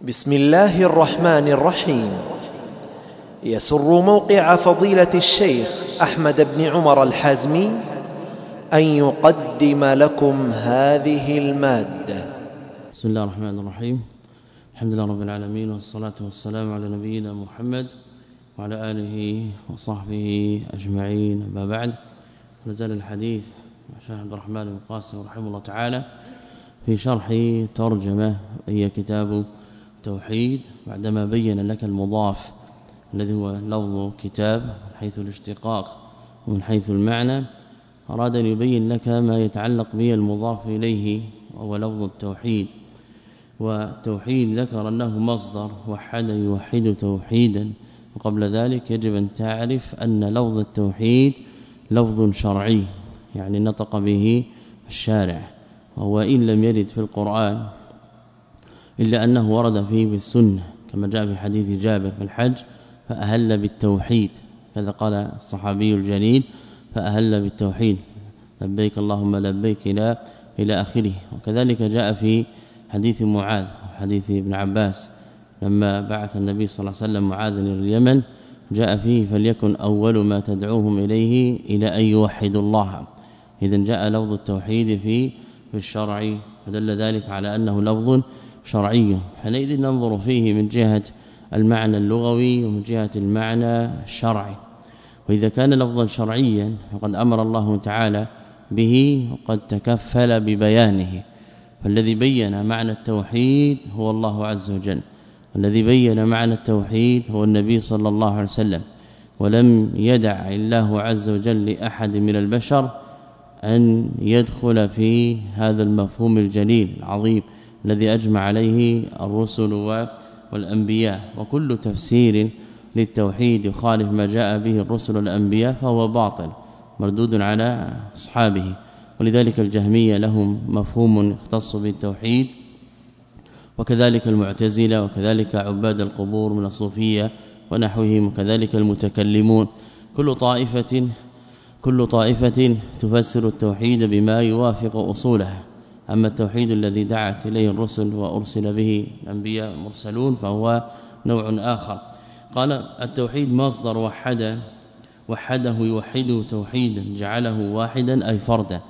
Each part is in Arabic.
بسم الله الرحمن الرحيم. يسر موقع فضيلة الشيخ أحمد بن عمر الحازمي أن يقدم لكم هذه المادة. بسم الله الرحمن الرحيم. الحمد لله رب العالمين والصلاة والسلام على نبينا محمد وعلى آله وصحبه أجمعين. أما بعد نزل الحديث مع شيخ عبد الرحمن بن قاسم رحمه الله تعالى في شرح ترجمة هي كتاب التوحيد بعدما بين لك المضاف الذي هو لفظ كتاب من حيث الاشتقاق ومن حيث المعنى أراد أن يبين لك ما يتعلق به المضاف إليه وهو لفظ التوحيد. والتوحيد ذكر أنه مصدر وحد يوحد توحيدا. وقبل ذلك يجب أن تعرف أن لفظ التوحيد لفظ شرعي يعني نطق به الشارع وهو إن لم يرد في القرآن إلا أنه ورد فيه بالسنة كما جاء في حديث جابر في الحج فأهل بالتوحيد. كذا قال الصحابي الجليل فأهل بالتوحيد. لبيك اللهم لبيك إلى إلى آخره. وكذلك جاء في حديث معاذ حديث ابن عباس. لما بعث النبي صلى الله عليه وسلم معاذ إلى اليمن جاء فيه فليكن أول ما تدعوهم إليه إلى أن يوحدوا الله. اذا جاء لفظ التوحيد في في الشرع. فدل ذلك على أنه لفظ شرعي حينئذ ننظر فيه من جهة المعنى اللغوي ومن جهة المعنى الشرعي. وإذا كان لفظا شرعيا فقد أمر الله تعالى به وقد تكفل ببيانه. فالذي بين معنى التوحيد هو الله عز وجل. والذي بين معنى التوحيد هو النبي صلى الله عليه وسلم. ولم يدع الله عز وجل لأحد من البشر أن يدخل في هذا المفهوم الجليل العظيم. الذي أجمع عليه الرسل والأنبياء وكل تفسير للتوحيد يخالف ما جاء به الرسل والأنبياء فهو باطل مردود على أصحابه. ولذلك الجهمية لهم مفهوم يختص بالتوحيد وكذلك المعتزلة وكذلك عباد القبور من الصوفية ونحوهم وكذلك المتكلمون. كل طائفة كل طائفة تفسر التوحيد بما يوافق أصولها. أما التوحيد الذي دعت إليه الرسل وأرسل به الأنبياء المرسلون فهو نوع آخر. قال التوحيد مصدر وحد وحده يوحده توحيدا جعله واحدا أي فردا.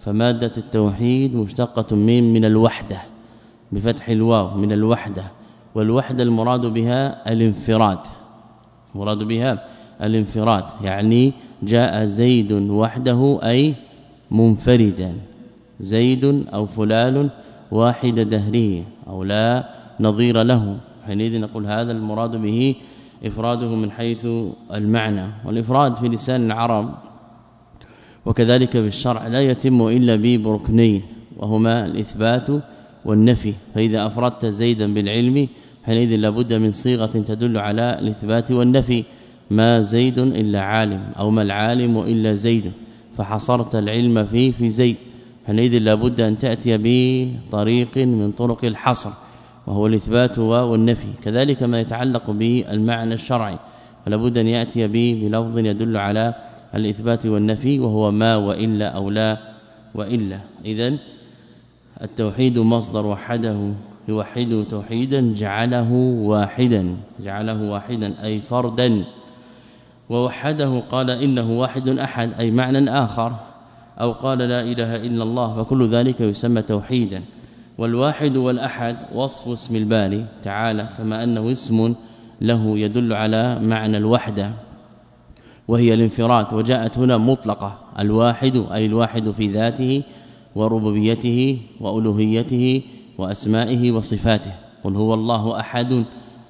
فمادة التوحيد مشتقة من من الوحدة بفتح الواو من الوحدة والوحدة المراد بها الانفراد. مراد بها الانفراد يعني جاء زيد وحده أي منفردا. زيد أو فلان واحد دهره أو لا نظير له. حينئذ نقول هذا المراد به إفراده من حيث المعنى. والإفراد في لسان العرب وكذلك في الشرع لا يتم إلا بركنين وهما الإثبات والنفي. فإذا أفردت زيدا بالعلم حينئذ لابد من صيغة تدل على الإثبات والنفي. ما زيد إلا عالم أو ما العالم إلا زيد فحصرت العلم فيه في زيد. حينئذ لابد أن تأتي بطريق من طرق الحصر وهو الإثبات والنفي كذلك ما يتعلق بالمعنى الشرعي فلابد أن يأتي به بلفظ يدل على الإثبات والنفي وهو ما وإلا أو لا وإلا. اذا التوحيد مصدر وحده يوحد توحيدا جعله واحدا جعله واحدا أي فردا. ووحده قال إنه واحد أحد أي معنى آخر. أو قال لا إله إلا الله فكل ذلك يسمى توحيدا. والواحد والأحد وصف اسم الباري تعالى كما أنه اسم له يدل على معنى الوحدة وهي الانفراد. وجاءت هنا مطلقة الواحد أي الواحد في ذاته وربوبيته وألوهيته وأسمائه وصفاته. قل هو الله أحد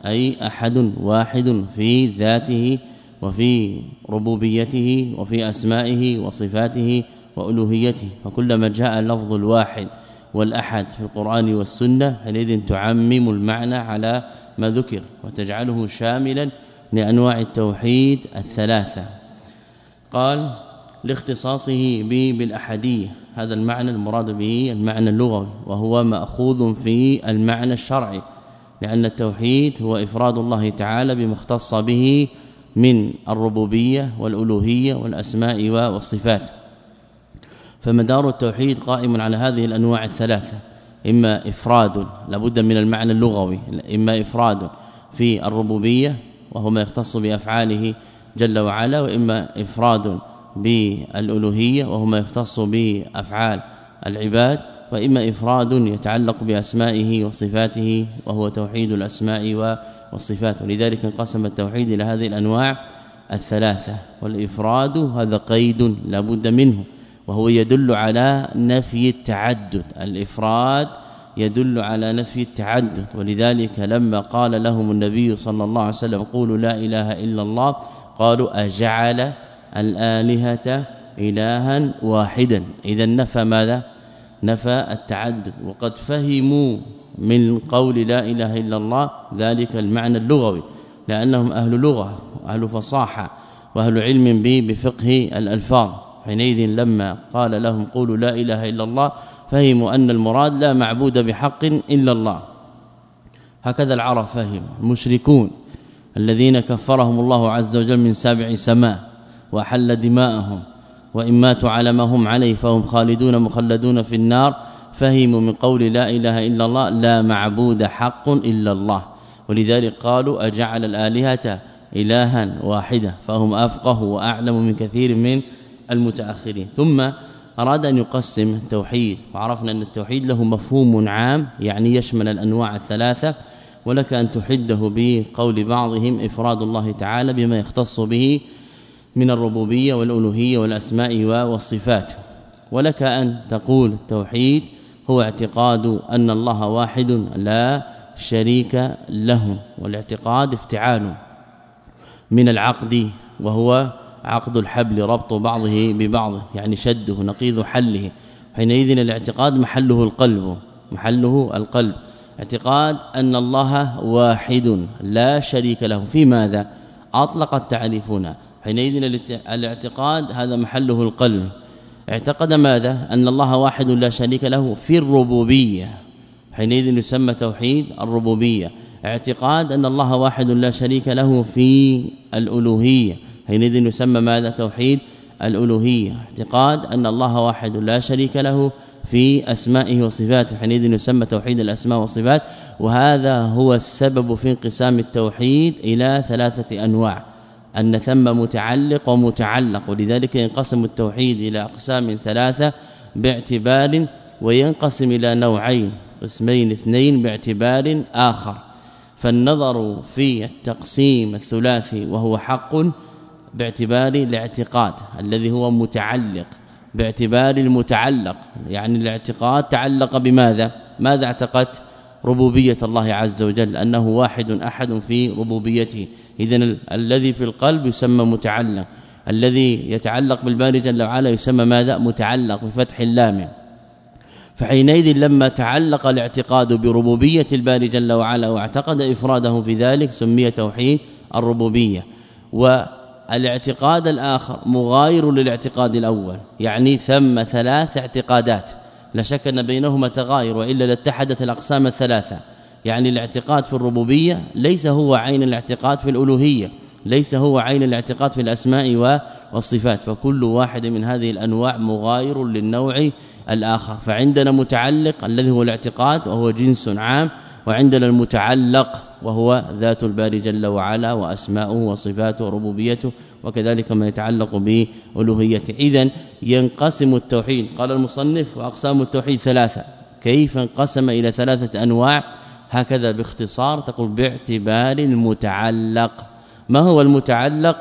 أي أحد واحد في ذاته وفي ربوبيته وفي أسمائه وصفاته وألوهيته فكلما جاء لفظ الواحد والأحد في القرآن والسنة حينئذ تعمم المعنى على ما ذكر وتجعله شاملا لأنواع التوحيد الثلاثة. قال لاختصاصه بالأحادية هذا المعنى المراد به المعنى اللغوي وهو مأخوذ في المعنى الشرعي لأن التوحيد هو إفراد الله تعالى بما اختص به من الربوبية والألوهية والأسماء والصفات. فمدار التوحيد قائم على هذه الأنواع الثلاثة إما إفراد لابد من المعنى اللغوي إما إفراد في الربوبية وهو ما يختص بأفعاله جل وعلا وإما إفراد بالألوهية وهو ما يختص بأفعال العباد وإما إفراد يتعلق بأسمائه وصفاته وهو توحيد الأسماء والصفات. ولذلك انقسم التوحيد إلى هذه الأنواع الثلاثة والإفراد هذا قيد لا بد منه. وهو يدل على نفي التعدد. الإفراد يدل على نفي التعدد. ولذلك لما قال لهم النبي صلى الله عليه وسلم قولوا لا إله إلا الله قالوا أجعل الآلهة إلها واحدا. اذا نفى ماذا؟ نفى التعدد. وقد فهموا من قول لا إله إلا الله ذلك المعنى اللغوي لأنهم أهل لغة واهل فصاحة وأهل علم بفقه الألفاظ. حينئذ لما قال لهم قولوا لا إله إلا الله فهموا أن المراد لا معبود بحق إلا الله. هكذا العرب فهم المشركون الذين كفرهم الله عز وجل من سابع سماء وحل دماءهم وإن ماتوا على ما هم عليه فهم خالدون مخلدون في النار فهموا من قول لا إله إلا الله لا معبود حق إلا الله. ولذلك قالوا أجعل الآلهة الها واحدة فهم أفقه وأعلم من كثير من المتأخرين. ثم أراد أن يقسم التوحيد وعرفنا أن التوحيد له مفهوم عام يعني يشمل الأنواع الثلاثة ولك أن تحده بقول بعضهم إفراد الله تعالى بما يختص به من الربوبية والألوهية والأسماء والصفات. ولك أن تقول التوحيد هو اعتقاد أن الله واحد لا شريك له والاعتقاد افتعال من العقد وهو عقد الحبل ربط بعضه ببعض يعني شده نقيض حله. حينئذ الاعتقاد محله القلب محله القلب. اعتقاد أن الله واحد لا شريك له. في ماذا؟ أطلق التعريفون حينئذ الاعتقاد هذا محله القلب. اعتقد ماذا؟ أن الله واحد لا شريك له في الربوبية. حينئذ يسمى توحيد الربوبية. اعتقاد أن الله واحد لا شريك له في الألوهية. حينئذ يسمى ماذا؟ توحيد الألوهية. اعتقاد أن الله واحد لا شريك له في أسمائه وصفاته. حينئذ يسمى توحيد الأسماء والصفات وهذا هو السبب في انقسام التوحيد إلى ثلاثة أنواع. أن ثم متعلق ومتعلق ولذلك ينقسم التوحيد إلى أقسام ثلاثة باعتبار وينقسم إلى نوعين. قسمين اثنين باعتبار آخر. فالنظر في التقسيم الثلاثي وهو حق باعتبار الاعتقاد الذي هو متعلق باعتبار المتعلق. يعني الاعتقاد تعلق بماذا؟ ماذا اعتقدت؟ ربوبية الله عز وجل أنه واحد أحد في ربوبيته. اذا الذي في القلب يسمى متعلق. الذي يتعلق بالباري جل وعلا يسمى ماذا؟ متعلق بفتح اللام. فحينئذ لما تعلق الاعتقاد بربوبية الباري جل وعلا واعتقد إفراده في ذلك سمي توحيد الربوبية. و الاعتقاد الآخر مغاير للاعتقاد الأول يعني ثم ثلاث اعتقادات. لا شك أن بينهما تغاير وإلا لاتحدت الأقسام الثلاثة. يعني الاعتقاد في الربوبية ليس هو عين الاعتقاد في الألوهية ليس هو عين الاعتقاد في الأسماء والصفات. فكل واحد من هذه الأنواع مغاير للنوع الآخر. فعندنا متعلق الذي هو الاعتقاد وهو جنس عام وعندنا المتعلق وهو ذات الباري جل وعلا وأسماؤه وصفاته وربوبيته وكذلك ما يتعلق بالوهيته اذا ينقسم التوحيد. قال المصنف وأقسام التوحيد ثلاثة. كيف انقسم إلى ثلاثة أنواع؟ هكذا باختصار تقول باعتبار المتعلق. ما هو المتعلق؟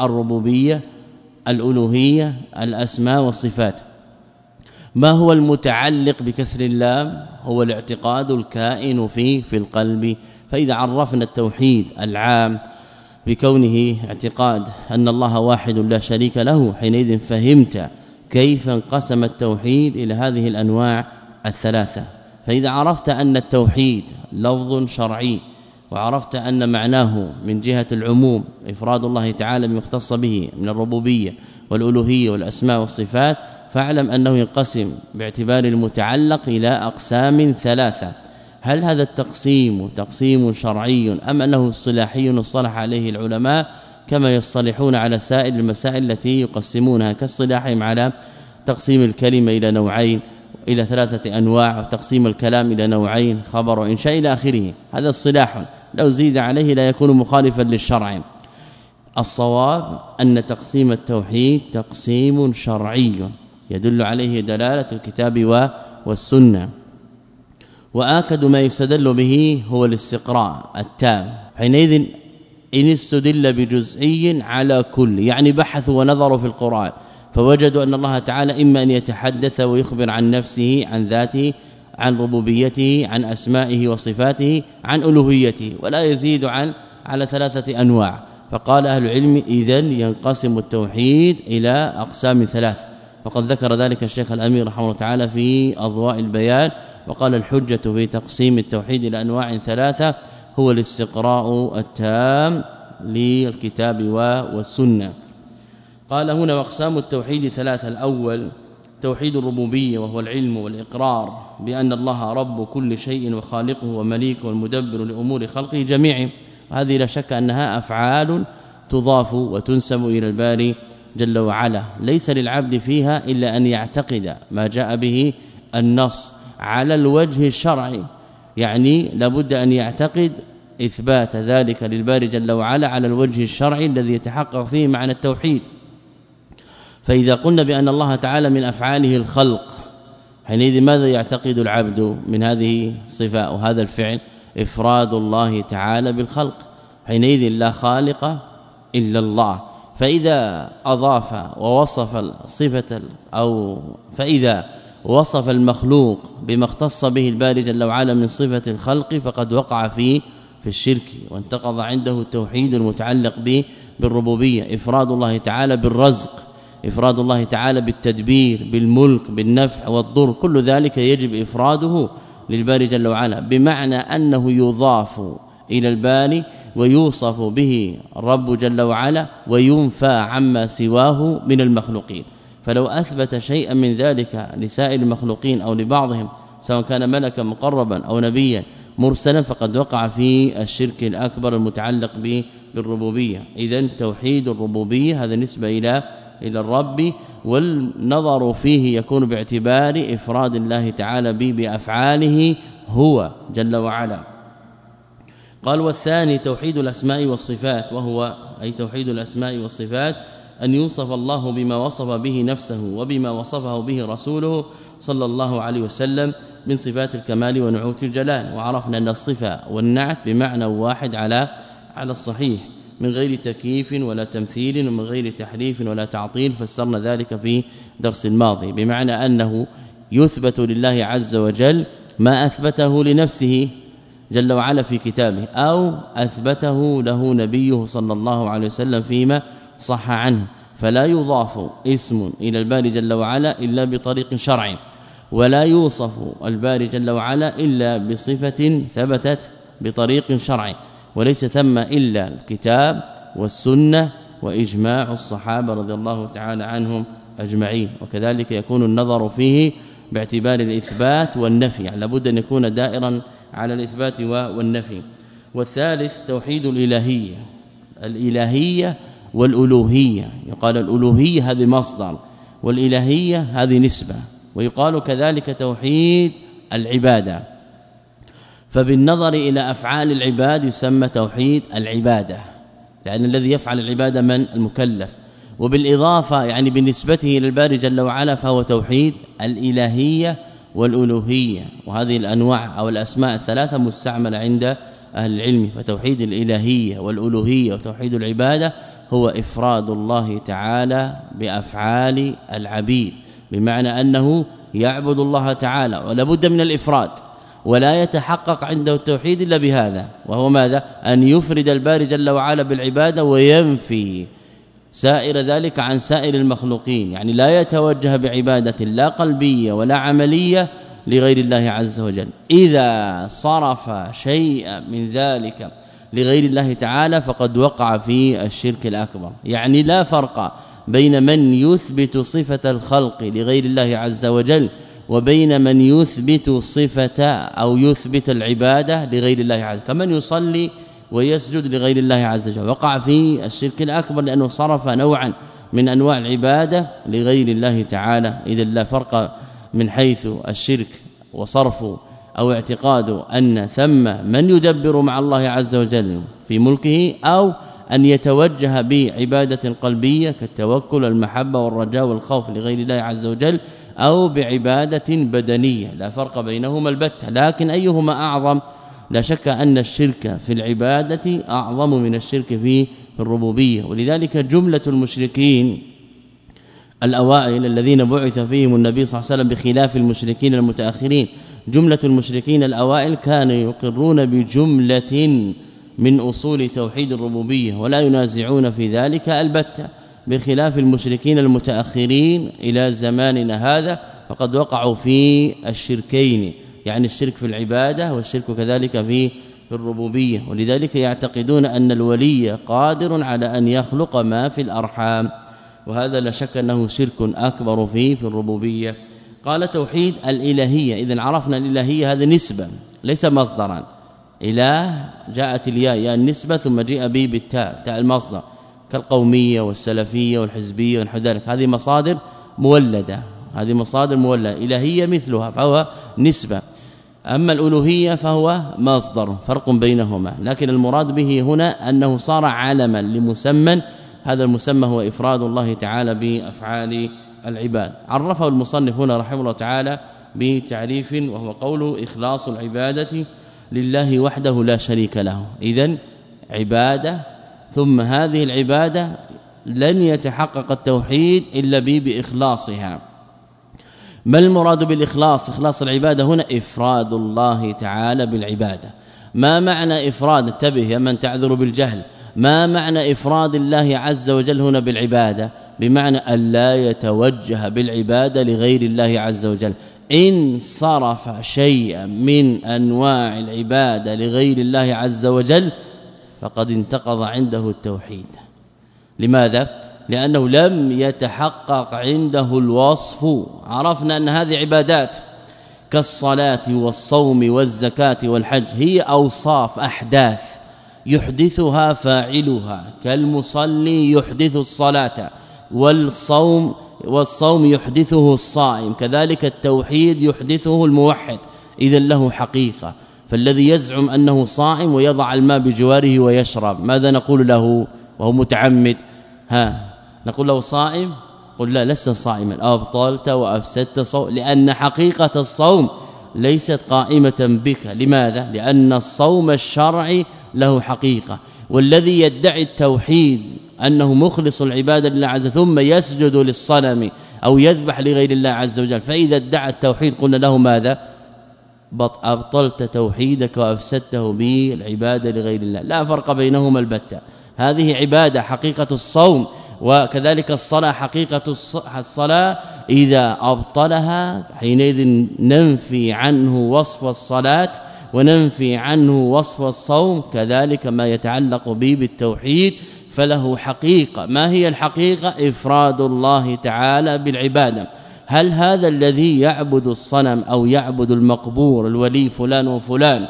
الربوبية الألوهية الأسماء والصفات. ما هو المتعلق بكسر اللام؟ هو الاعتقاد الكائن فيه في القلب. فإذا عرفنا التوحيد العام بكونه اعتقاد أن الله واحد لا شريك له حينئذ فهمت كيف انقسم التوحيد إلى هذه الأنواع الثلاثة. فإذا عرفت أن التوحيد لفظ شرعي وعرفت أن معناه من جهة العموم إفراد الله تعالى بما اختص به من الربوبية والألوهية والأسماء والصفات فاعلم أنه ينقسم باعتبار المتعلق إلى أقسام ثلاثة. هل هذا التقسيم تقسيم شرعي أم أنه اصطلاحي اصطلح عليه العلماء كما يصطلحون على سائر المسائل التي يقسمونها كاصطلاحهم على تقسيم الكلمة إلى نوعين إلى ثلاثة أنواع وتقسيم الكلام إلى نوعين خبر وانشاء إلى آخره. هذا الصلاح لو زيد عليه لا يكون مخالفا للشرع. الصواب أن تقسيم التوحيد تقسيم شرعي. يدل عليه دلالة الكتاب والسنة. وآكد ما يستدل به هو الاستقراء التام. حينئذ إن استدل بجزئي على كل يعني بحثوا ونظروا في القرآن فوجدوا أن الله تعالى إما أن يتحدث ويخبر عن نفسه عن ذاته عن ربوبيته عن أسمائه وصفاته عن ألوهيته ولا يزيد عن على ثلاثة أنواع. فقال أهل العلم اذا ينقسم التوحيد إلى أقسام ثلاث. وقد ذكر ذلك الشيخ الأمير رحمه الله تعالى في أضواء البيان وقال الحجة في تقسيم التوحيد إلى أنواع ثلاثة هو الاستقراء التام للكتاب والسنة. قال هنا وأقسام التوحيد ثلاثة الأول توحيد الربوبية وهو العلم والإقرار بأن الله رب كل شيء وخالقه ومليكه والمدبر لأمور خلقه جميعهم هذه لا شك أنها أفعال تضاف وتنسب إلى الباري جل وعلا. ليس للعبد فيها إلا أن يعتقد ما جاء به النص على الوجه الشرعي. يعني لابد أن يعتقد إثبات ذلك للباري جل وعلا على الوجه الشرعي الذي يتحقق فيه معنى التوحيد. فإذا قلنا بأن الله تعالى من أفعاله الخلق حينئذ ماذا يعتقد العبد من هذه الصفة وهذا الفعل؟ إفراد الله تعالى بالخلق. حينئذ لا خالق إلا الله. فإذا أضاف ووصف الصفه أو فإذا وصف المخلوق بما اختص به الباري جل وعلا من صفة الخلق فقد وقع في في الشرك وانتقض عنده التوحيد المتعلق به بالربوبية إفراد الله تعالى بالرزق إفراد الله تعالى بالتدبير بالملك بالنفع والضر كل ذلك يجب إفراده للباري جل وعلا بمعنى أنه يضاف إلى الباري ويوصف به الرب جل وعلا وينفى عما سواه من المخلوقين. فلو أثبت شيئا من ذلك لسائر المخلوقين أو لبعضهم سواء كان ملكا مقربا أو نبيا مرسلا فقد وقع في الشرك الأكبر المتعلق بالربوبية. اذا توحيد الربوبية هذا نسبة إلى إلى الرب والنظر فيه يكون باعتبار إفراد الله تعالى به بأفعاله هو جل وعلا. قال والثاني توحيد الأسماء والصفات وهو أي توحيد الأسماء والصفات أن يوصف الله بما وصف به نفسه وبما وصفه به رسوله صلى الله عليه وسلم من صفات الكمال ونعوت الجلال. وعرفنا أن الصفة والنعت بمعنى واحد على على الصحيح من غير تكييف ولا تمثيل ومن غير تحريف ولا تعطيل فسرنا ذلك في درس الماضي بمعنى أنه يثبت لله عز وجل ما أثبته لنفسه جل وعلا في كتابه أو أثبته له نبيه صلى الله عليه وسلم فيما صح عنه. فلا يضاف اسم إلى الباري جل وعلا إلا بطريق شرعي ولا يوصف الباري جل وعلا إلا بصفة ثبتت بطريق شرعي وليس ثم إلا الكتاب والسنة وإجماع الصحابة رضي الله تعالى عنهم أجمعين. وكذلك يكون النظر فيه باعتبار الإثبات والنفي يعني لابد أن يكون دائرا على الإثبات والنفي. والثالث توحيد الإلهية. الإلهية والألوهية. يقال الألوهية هذه مصدر والإلهية هذه نسبة ويقال كذلك توحيد العبادة. فبالنظر إلى أفعال العباد يسمى توحيد العبادة لأن الذي يفعل العبادة من؟ المكلف. وبالإضافة يعني بالنسبة إلى الباري جل وعلا فهو توحيد الإلهية والألوهية وهذه الأنواع أو الأسماء الثلاثة مستعملة عند أهل العلم فتوحيد الإلهية والألوهية وتوحيد العبادة هو إفراد الله تعالى بأفعال العبيد بمعنى أنه يعبد الله تعالى ولا بد من الإفراد ولا يتحقق عنده التوحيد إلا بهذا وهو ماذا؟ أن يفرد الباري جل وعلا بالعبادة وينفي سائر ذلك عن سائر المخلوقين يعني لا يتوجه بعبادة لا قلبية ولا عملية لغير الله عز وجل. إذا صرف شيئا من ذلك لغير الله تعالى فقد وقع في الشرك الأكبر. يعني لا فرق بين من يثبت صفة الخلق لغير الله عز وجل وبين من يثبت صفة أو يثبت العبادة لغير الله عز وجل. كمن يصلي ويسجد لغير الله عز وجل. وقع في الشرك الأكبر لأنه صرف نوعا من أنواع العبادة لغير الله تعالى. اذا لا فرق من حيث الشرك وصرف أو اعتقاد أن ثم من يدبر مع الله عز وجل في ملكه أو أن يتوجه بعبادة قلبية كالتوكل المحبة والرجاء والخوف لغير الله عز وجل أو بعبادة بدنية. لا فرق بينهما البتة لكن أيهما أعظم؟ لا شك أن الشرك في العبادة أعظم من الشرك في الربوبية. ولذلك جملة المشركين الأوائل الذين بعث فيهم النبي صلى الله عليه وسلم بخلاف المشركين المتأخرين جملة المشركين الأوائل كانوا يقرون بجملة من أصول توحيد الربوبية ولا ينازعون في ذلك البتة بخلاف المشركين المتأخرين إلى زماننا هذا فقد وقعوا في الشركين. يعني الشرك في العبادة والشرك كذلك في الربوبية. ولذلك يعتقدون أن الولي قادر على أن يخلق ما في الأرحام. وهذا لا شك أنه شرك أكبر فيه في الربوبية. قال توحيد الإلهية. اذا عرفنا الإلهية هذه نسبة ليس مصدرا. إله جاءت الياء يا النسبة ثم جاء به بالتاء تاء المصدر. كالقومية والسلفية والحزبية ونحو ذلك. هذه مصادر مولدة هذه مصادر مولدة. إلهية مثلها فهو نسبة. أما الألوهية فهو مصدر فرق بينهما. لكن المراد به هنا أنه صار علما لمسمى هذا المسمى هو إفراد الله تعالى بأفعال العباد. عرفه المصنف هنا رحمه الله تعالى بتعريف وهو قول إخلاص العبادة لله وحده لا شريك له. اذا عبادة ثم هذه العبادة لن يتحقق التوحيد إلا به بإخلاصها. ما المراد بالإخلاص؟ إخلاص العبادة هنا إفراد الله تعالى بالعبادة. ما معنى إفراد؟ انتبه يا من تعذر بالجهل. ما معنى إفراد الله عز وجل هنا بالعبادة؟ بمعنى أن لا يتوجه بالعبادة لغير الله عز وجل. إن صرف شيئا من أنواع العبادة لغير الله عز وجل فقد انتقض عنده التوحيد. لماذا؟ لأنه لم يتحقق عنده الوصف. عرفنا أن هذه عبادات كالصلاة والصوم والزكاة والحج هي أوصاف أحداث يحدثها فاعلها. كالمصلي يحدث الصلاة والصوم والصوم يحدثه الصائم كذلك التوحيد يحدثه الموحد. اذا له حقيقة فالذي يزعم أنه صائم ويضع الماء بجواره ويشرب ماذا نقول له وهو متعمد؟ ها نقول له صائم؟ قل لا لست صائما. أبطلت وأفسدت صوم لأن حقيقة الصوم ليست قائمة بك. لماذا؟ لأن الصوم الشرعي له حقيقة. والذي يدعي التوحيد أنه مخلص العبادة لله عز ثم يسجد للصنم أو يذبح لغير الله عز وجل فإذا ادعى التوحيد قلنا له ماذا؟ أبطلت توحيدك وأفسدته بالعبادة لغير الله. لا فرق بينهما البتة. هذه عبادة حقيقة الصوم. وكذلك الصلاة حقيقة الصلاة إذا أبطلها حينئذ ننفي عنه وصف الصلاة وننفي عنه وصف الصوم كذلك ما يتعلق به بالتوحيد فله حقيقة. ما هي الحقيقة؟ إفراد الله تعالى بالعبادة. هل هذا الذي يعبد الصنم أو يعبد المقبور الولي فلان وفلان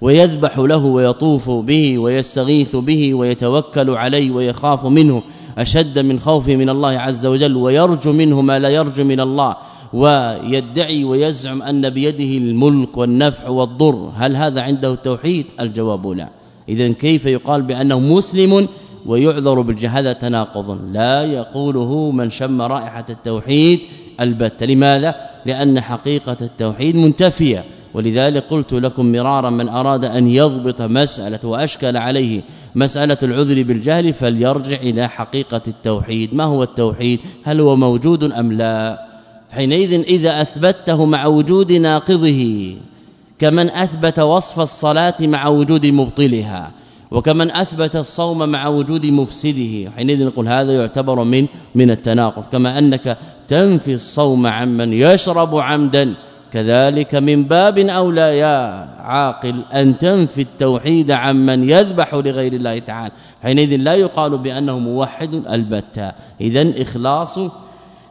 ويذبح له ويطوف به ويستغيث به ويتوكل عليه ويخاف منه أشد من خوفه من الله عز وجل ويرجو منه ما لا يرجو من الله ويدعي ويزعم أن بيده الملك والنفع والضر. هل هذا عنده التوحيد؟ الجواب لا. اذا كيف يقال بأنه مسلم ويعذر بالجهاله تناقض؟ لا يقوله من شم رائحة التوحيد البت لماذا؟ لأن حقيقة التوحيد منتفية. ولذلك قلت لكم مرارا من أراد أن يضبط مسألة وأشكل عليه مسألة العذر بالجهل فليرجع إلى حقيقة التوحيد. ما هو التوحيد؟ هل هو موجود أم لا؟ حينئذ إذا أثبته مع وجود ناقضه كمن أثبت وصف الصلاة مع وجود مبطلها وكمن أثبت الصوم مع وجود مفسده. حينئذ نقول هذا يعتبر من من التناقض. كما أنك تنفي الصوم عمن يشرب عمدا كذلك من باب اولى يا عاقل أن تنفي التوحيد عمن يذبح لغير الله تعالى. حينئذ لا يقال بأنه موحد البتة. اذا إخلاص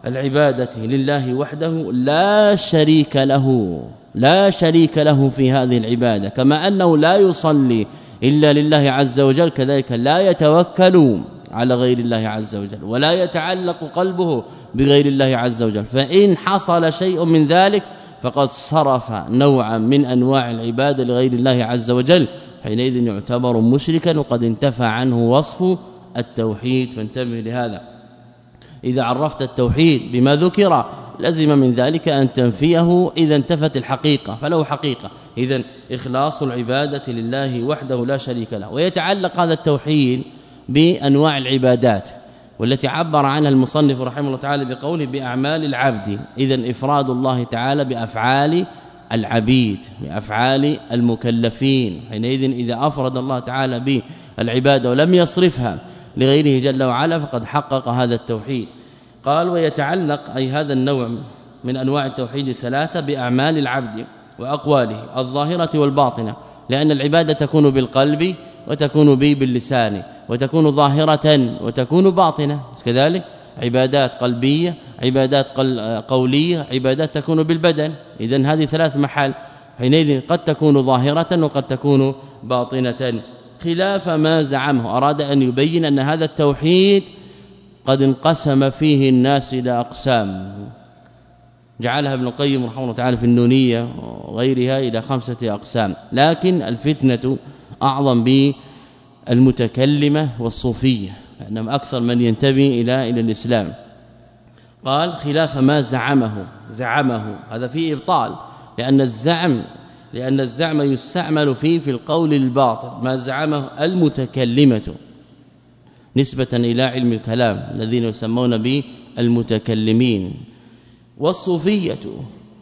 العبادة لله وحده لا شريك له لا شريك له في هذه العبادة. كما أنه لا يصلي إلا لله عز وجل كذلك لا يتوكل على غير الله عز وجل ولا يتعلق قلبه بغير الله عز وجل. فإن حصل شيء من ذلك فقد صرف نوعا من أنواع العبادة لغير الله عز وجل حينئذ يعتبر مشركا وقد انتفى عنه وصف التوحيد فانتبه لهذا. إذا عرفت التوحيد بما ذكر لزم من ذلك أن تنفيه إذا انتفت الحقيقة فله حقيقة. اذا إخلاص العبادة لله وحده لا شريك له ويتعلق هذا التوحيد بأنواع العبادات. والتي عبر عنها المصنف رحمه الله تعالى بقوله بأعمال العبد اذا إفراد الله تعالى بأفعال العبيد بأفعال المكلفين حينئذ إذا أفرد الله تعالى بالعباده ولم يصرفها لغيره جل وعلا فقد حقق هذا التوحيد. قال ويتعلق أي هذا النوع من أنواع التوحيد الثلاثة بأعمال العبد وأقواله الظاهرة والباطنة لأن العبادة تكون بالقلب وتكون به باللسان وتكون ظاهرة وتكون باطنة. كذلك عبادات قلبية عبادات قولية عبادات تكون بالبدن. اذا هذه ثلاث محال. حينئذ قد تكون ظاهرة وقد تكون باطنة. خلاف ما زعمه. أراد أن يبين أن هذا التوحيد قد انقسم فيه الناس إلى أقسام. جعلها ابن القيم رحمه الله تعالى في النونية وغيرها إلى خمسة أقسام. لكن الفتنة أعظم بالمتكلمة والصوفية لأنهم أكثر من ينتمي إلى إلى الإسلام. قال خلاف ما زعمه زعمه. هذا فيه إبطال لأن الزعم لأن الزعم يستعمل فيه في القول الباطل ما زعمه المتكلمة. نسبة إلى علم الكلام الذين يسمون به المتكلمين والصوفية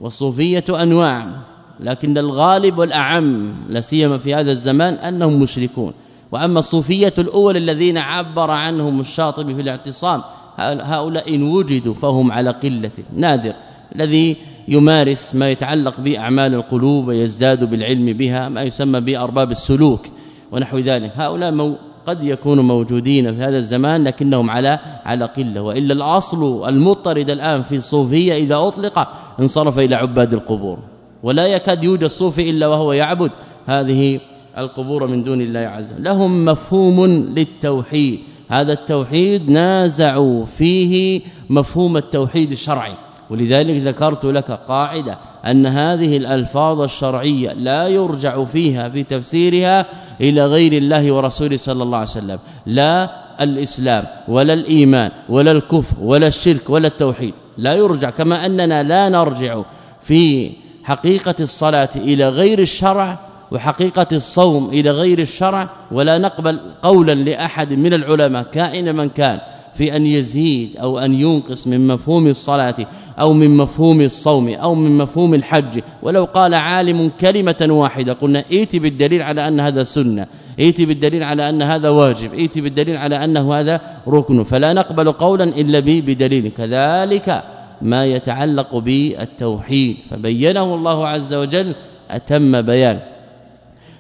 والصوفية أنواع. لكن الغالب والأعم لا سيما في هذا الزمان أنهم مشركون. وأما الصوفية الأول الذين عبر عنهم الشاطبي في الاعتصام هؤلاء إن وجدوا فهم على قلة نادر. الذي يمارس ما يتعلق بأعمال القلوب ويزداد بالعلم بها ما يسمى بأرباب السلوك ونحو ذلك. هؤلاء قد يكونوا موجودين في هذا الزمان لكنهم على على قلة. وإلا الأصل المضطرد الآن في الصوفية إذا أطلق انصرف إلى عباد القبور. ولا يكاد يوجد صوفي إلا وهو يعبد. هذه القبور من دون الله عز وجل. لهم مفهوم للتوحيد. هذا التوحيد نازعوا فيه مفهوم التوحيد الشرعي. ولذلك ذكرت لك قاعدة أن هذه الألفاظ الشرعية لا يرجع فيها في تفسيرها إلى غير الله ورسوله صلى الله عليه وسلم. لا الإسلام ولا الإيمان ولا الكفر ولا الشرك ولا التوحيد. لا يرجع. كما أننا لا نرجع في حقيقة الصلاة إلى غير الشرع وحقيقة الصوم إلى غير الشرع ولا نقبل قولا لأحد من العلماء كائن من كان في أن يزيد أو أن ينقص من مفهوم الصلاة أو من مفهوم الصوم أو من مفهوم الحج. ولو قال عالم كلمة واحدة قلنا ائتي بالدليل على أن هذا سنة ائتي بالدليل على أن هذا واجب ائتي بالدليل على أنه هذا ركن. فلا نقبل قولا إلا به بدليل. كذلك ما يتعلق بالتوحيد. فبينه الله عز وجل أتم بيان.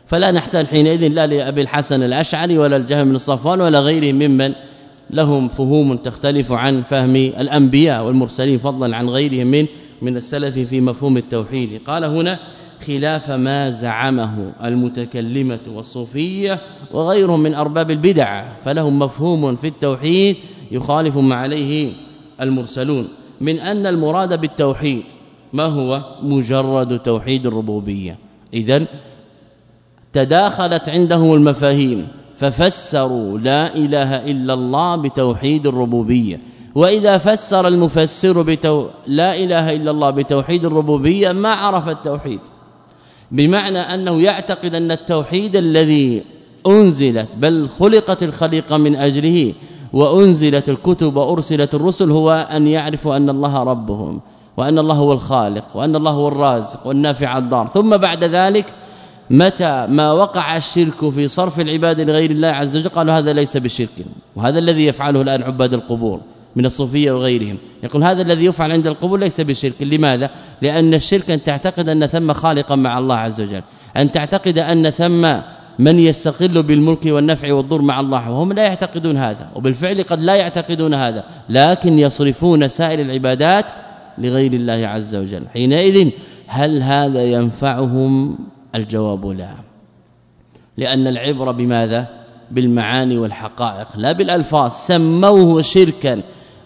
فلا نحتاج حينئذ لا لأبي الحسن الأشعري ولا الجهم بن صفوان ولا غيره ممن لهم فهوم تختلف عن فهم الأنبياء والمرسلين فضلا عن غيرهم من من السلف في مفهوم التوحيد. قال هنا خلاف ما زعمه المتكلمة والصوفية وغيرهم من أرباب البدع فلهم مفهوم في التوحيد يخالف ما عليه المرسلون. من أن المراد بالتوحيد ما هو؟ مجرد توحيد الربوبية. اذا تداخلت عندهم المفاهيم ففسروا لا إله إلا الله بتوحيد الربوبية. وإذا فسر المفسر بتو... لا إله إلا الله بتوحيد الربوبية ما عرف التوحيد. بمعنى أنه يعتقد أن التوحيد الذي أنزلت بل خلقت الخليقة من أجله وأنزلت الكتب وأرسلت الرسل هو أن يعرفوا أن الله ربهم وأن الله هو الخالق وأن الله هو الرازق والنافع الضار. ثم بعد ذلك متى ما وقع الشرك في صرف العباد لغير الله عز وجل؟ قالوا هذا ليس بشرك. وهذا الذي يفعله الآن عباد القبور من الصوفية وغيرهم. يقول هذا الذي يفعل عند القبور ليس بشرك. لماذا؟ لأن الشرك أن تعتقد أن ثم خالقا مع الله عز وجل. أن تعتقد أن ثم من يستقل بالملك والنفع والضر مع الله وهم لا يعتقدون هذا وبالفعل قد لا يعتقدون هذا لكن يصرفون سائر العبادات لغير الله عز وجل. حينئذ هل هذا ينفعهم؟ الجواب لا لأن العبرة بماذا؟ بالمعاني والحقائق لا بالألفاظ. سموه شركا.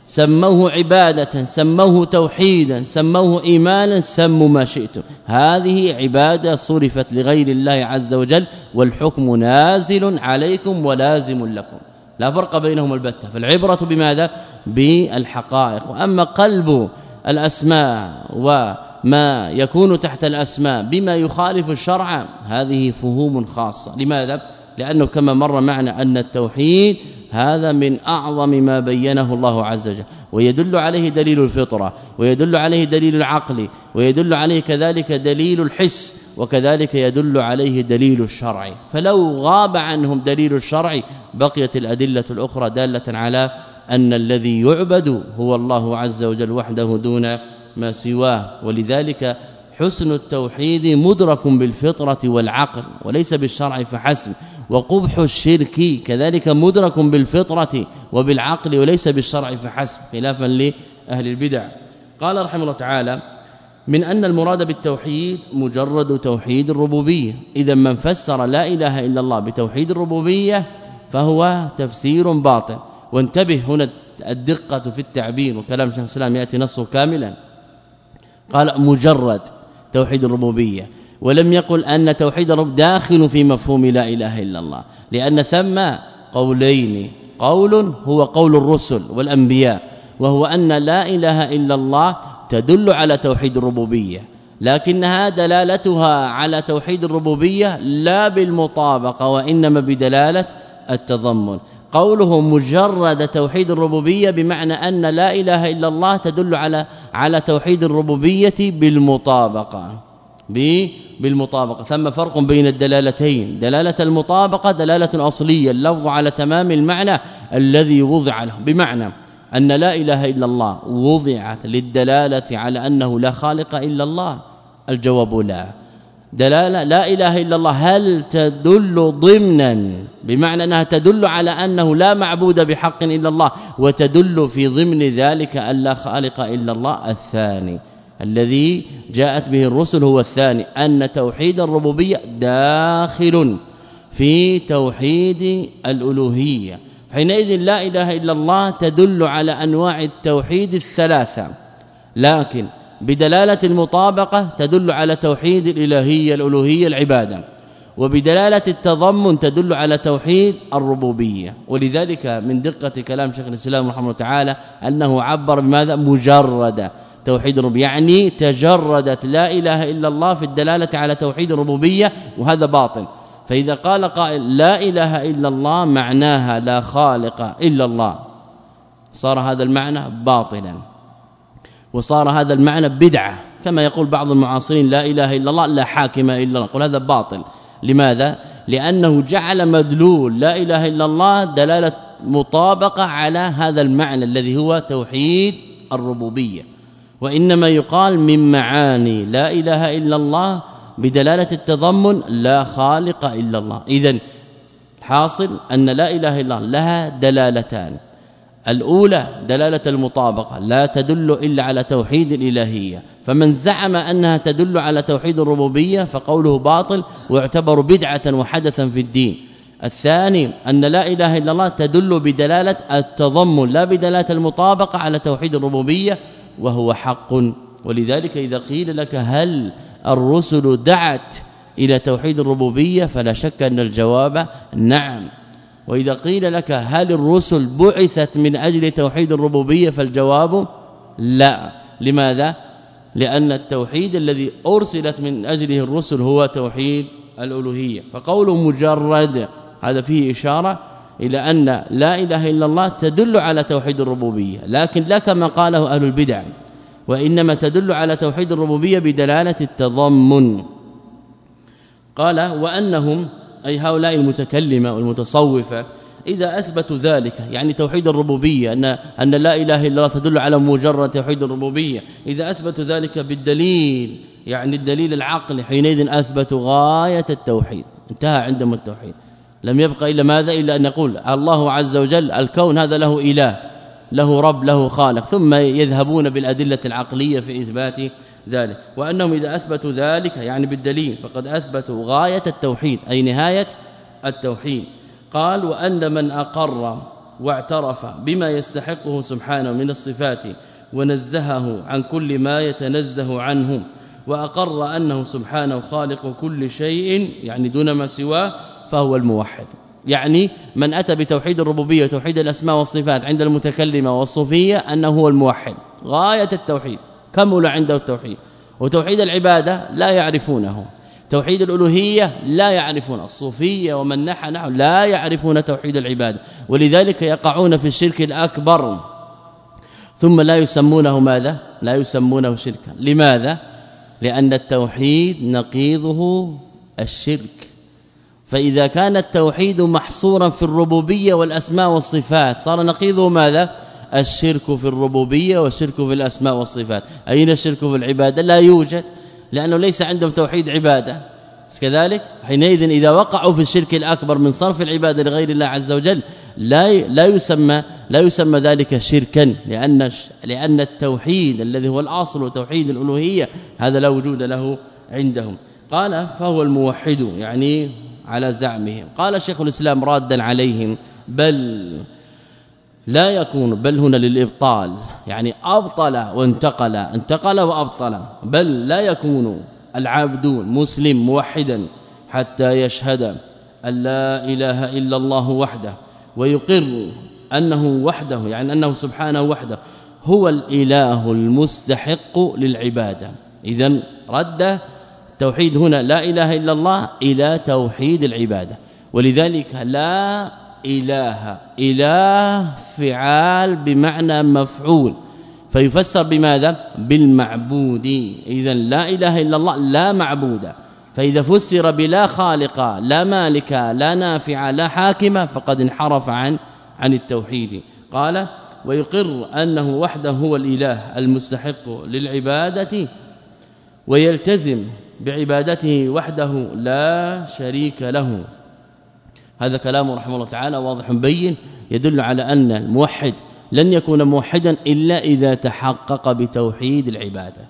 سموه عبادة سموه توحيدا سموه إيمانا سموا ما شئتم. هذه عبادة صرفت لغير الله عز وجل والحكم نازل عليكم ولازم لكم. لا فرق بينهم البتة. فالعبرة بماذا؟ بالحقائق. وأما قلب الأسماء وما يكون تحت الأسماء بما يخالف الشرع هذه فهوم خاصة. لماذا؟ لأنه كما مر معنا أن التوحيد هذا من أعظم ما بينه الله عز وجل. ويدل عليه دليل الفطرة ويدل عليه دليل العقل ويدل عليه كذلك دليل الحس وكذلك يدل عليه دليل الشرع. فلو غاب عنهم دليل الشرع بقيت الأدلة الأخرى دالة على أن الذي يعبد هو الله عز وجل وحده دون ما سواه. ولذلك حسن التوحيد مدرك بالفطرة والعقل وليس بالشرع فحسب. وقبح الشرك كذلك مدرك بالفطرة وبالعقل وليس بالشرع فحسب خلافا لأهل البدع. قال رحمه الله تعالى من أن المراد بالتوحيد مجرد توحيد الربوبية. إذا من فسر لا إله إلا الله بتوحيد الربوبية فهو تفسير باطل. وانتبه هنا الدقة في التعبير وكلام شيخ الإسلام يأتي نصه كاملا. قال مجرد توحيد الربوبية. ولم يقل أن توحيد الرب داخل في مفهوم لا إله إلا الله لأن ثم قولين قول هو قول الرسل والأنبياء وهو أن لا إله إلا الله تدل على توحيد الربوبية لكنها دلالتها على توحيد الربوبية لا بالمطابقة وإنما بدلالة التضمن. قوله مجرد توحيد الربوبية بمعنى أن لا إله إلا الله تدل على على توحيد الربوبية بالمطابقة. بالمطابقة ثم فرق بين الدلالتين. دلالة المطابقة دلالة أصلية اللفظ على تمام المعنى الذي وضع له. بمعنى أن لا إله إلا الله وضعت للدلالة على أنه لا خالق إلا الله. الجواب لا. دلالة لا إله إلا الله هل تدل ضمنا؟ بمعنى أنها تدل على أنه لا معبود بحق إلا الله وتدل في ضمن ذلك أن لا خالق إلا الله. الثاني الذي جاءت به الرسل هو الثاني أن توحيد الربوبية داخل في توحيد الألوهية. حينئذ لا إله إلا الله تدل على أنواع التوحيد الثلاثة. لكن بدلالة المطابقة تدل على توحيد الإلهية الألوهية العبادة. وبدلالة التضمن تدل على توحيد الربوبية. ولذلك من دقة كلام شيخ الإسلام رحمه الله تعالى أنه عبر بماذا؟ مجرد توحيد الربوبيه يعني تجردت لا إله إلا الله في الدلالة على توحيد الربوبيه وهذا باطل. فإذا قال قائل لا إله إلا الله معناها لا خالق إلا الله. صار هذا المعنى باطلا. وصار هذا المعنى بدعة. كما يقول بعض المعاصرين لا إله إلا الله لا حاكم إلا الله. قل هذا باطل. لماذا؟ لأنه جعل مدلول لا إله إلا الله دلالة مطابقة على هذا المعنى الذي هو توحيد الربوبية. وإنما يقال من معاني. لا إله إلا الله بدلالة التضمن لا خالق إلا الله. اذا حاصل أن لا إله إلا الله لها دلالتان. الأولى دلالة المطابقة لا تدل إلا على توحيد الإلهية. فمن زعم أنها تدل على توحيد الربوبية فقوله باطل ويعتبر بدعة وحدثا في الدين. الثاني أن لا إله إلا الله تدل بدلالة التضمن لا بدلالة المطابقة على توحيد الربوبية. وهو حق. ولذلك إذا قيل لك هل الرسل دعت إلى توحيد الربوبية فلا شك أن الجواب نعم. وإذا قيل لك هل الرسل بعثت من أجل توحيد الربوبية فالجواب لا. لماذا؟ لأن التوحيد الذي أرسلت من أجله الرسل هو توحيد الألوهية. فقول مجرد هذا فيه إشارة إلى أن لا إله إلا الله تدل على توحيد الربوبية لكن لا كما قاله أهل البدع وإنما تدل على توحيد الربوبية بدلالة التضمن. قال وأنهم أي هؤلاء المتكلمة والمتصوفة إذا أثبتوا ذلك يعني توحيد الربوبية أن أن لا إله إلا الله تدل على مجرد توحيد الربوبية إذا أثبتوا ذلك بالدليل يعني الدليل العقلي حينئذ أثبتوا غاية التوحيد انتهى عندهم التوحيد. لم يبقى إلا ماذا؟ إلا أن نقول الله عز وجل الكون هذا له إله له رب له خالق ثم يذهبون بالأدلة العقلية في إثبات ذلك. وأنهم إذا أثبتوا ذلك يعني بالدليل فقد أثبتوا غاية التوحيد أي نهاية التوحيد. قال وأن من أقر واعترف بما يستحقه سبحانه من الصفات ونزهه عن كل ما يتنزه عنه وأقر أنه سبحانه خالق كل شيء يعني دون ما سواه فهو الموحد. يعني من أتى بتوحيد الربوبية وتوحيد الأسماء والصفات عند المتكلمة والصوفية أنه هو الموحد. غاية التوحيد. كمل عنده التوحيد؟ وتوحيد العبادة لا يعرفونه. توحيد الألوهية لا يعرفون الصوفية ومن نحى نحو لا يعرفون توحيد العبادة. ولذلك يقعون في الشرك الأكبر. ثم لا يسمونه ماذا؟ لا يسمونه شركا. لماذا؟ لأن التوحيد نقيضه الشرك. فإذا كان التوحيد محصورا في الربوبية والأسماء والصفات صار نقيضه ماذا؟ الشرك في الربوبية والشرك في الأسماء والصفات. أين الشرك في العبادة؟ لا يوجد لأنه ليس عندهم توحيد عبادة. كذلك؟ حينئذ إذا وقعوا في الشرك الأكبر من صرف العبادة لغير الله عز وجل لا لا يسمى لا يسمى ذلك شركا لأن لأن التوحيد الذي هو الأصل توحيد الألوهية هذا لا وجود له عندهم. قال فهو الموحد يعني على زعمهم. قال شيخ الإسلام رادا عليهم بل لا يكون بل هنا للإبطال. يعني أبطل وانتقل انتقل وأبطل. بل لا يكون العبد مسلم موحدا حتى يشهد أن لا إله إلا الله وحده ويقر أنه وحده يعني أنه سبحانه وحده هو الإله المستحق للعبادة. اذا رد التوحيد هنا لا إله إلا الله إلى توحيد العبادة. ولذلك لا إله إله فعال بمعنى مفعول. فيفسر بماذا؟ بالمعبود. اذا لا إله إلا الله لا معبود. فإذا فسر بلا خالق لا مالك لا نافع لا حاكم فقد انحرف عن عن التوحيد. قال ويقر أنه وحده هو الإله المستحق للعبادة ويلتزم بعبادته وحده لا شريك له. هذا كلام رحمه الله تعالى واضح بين يدل على أن الموحد لن يكون موحدا إلا إذا تحقق بتوحيد العبادة.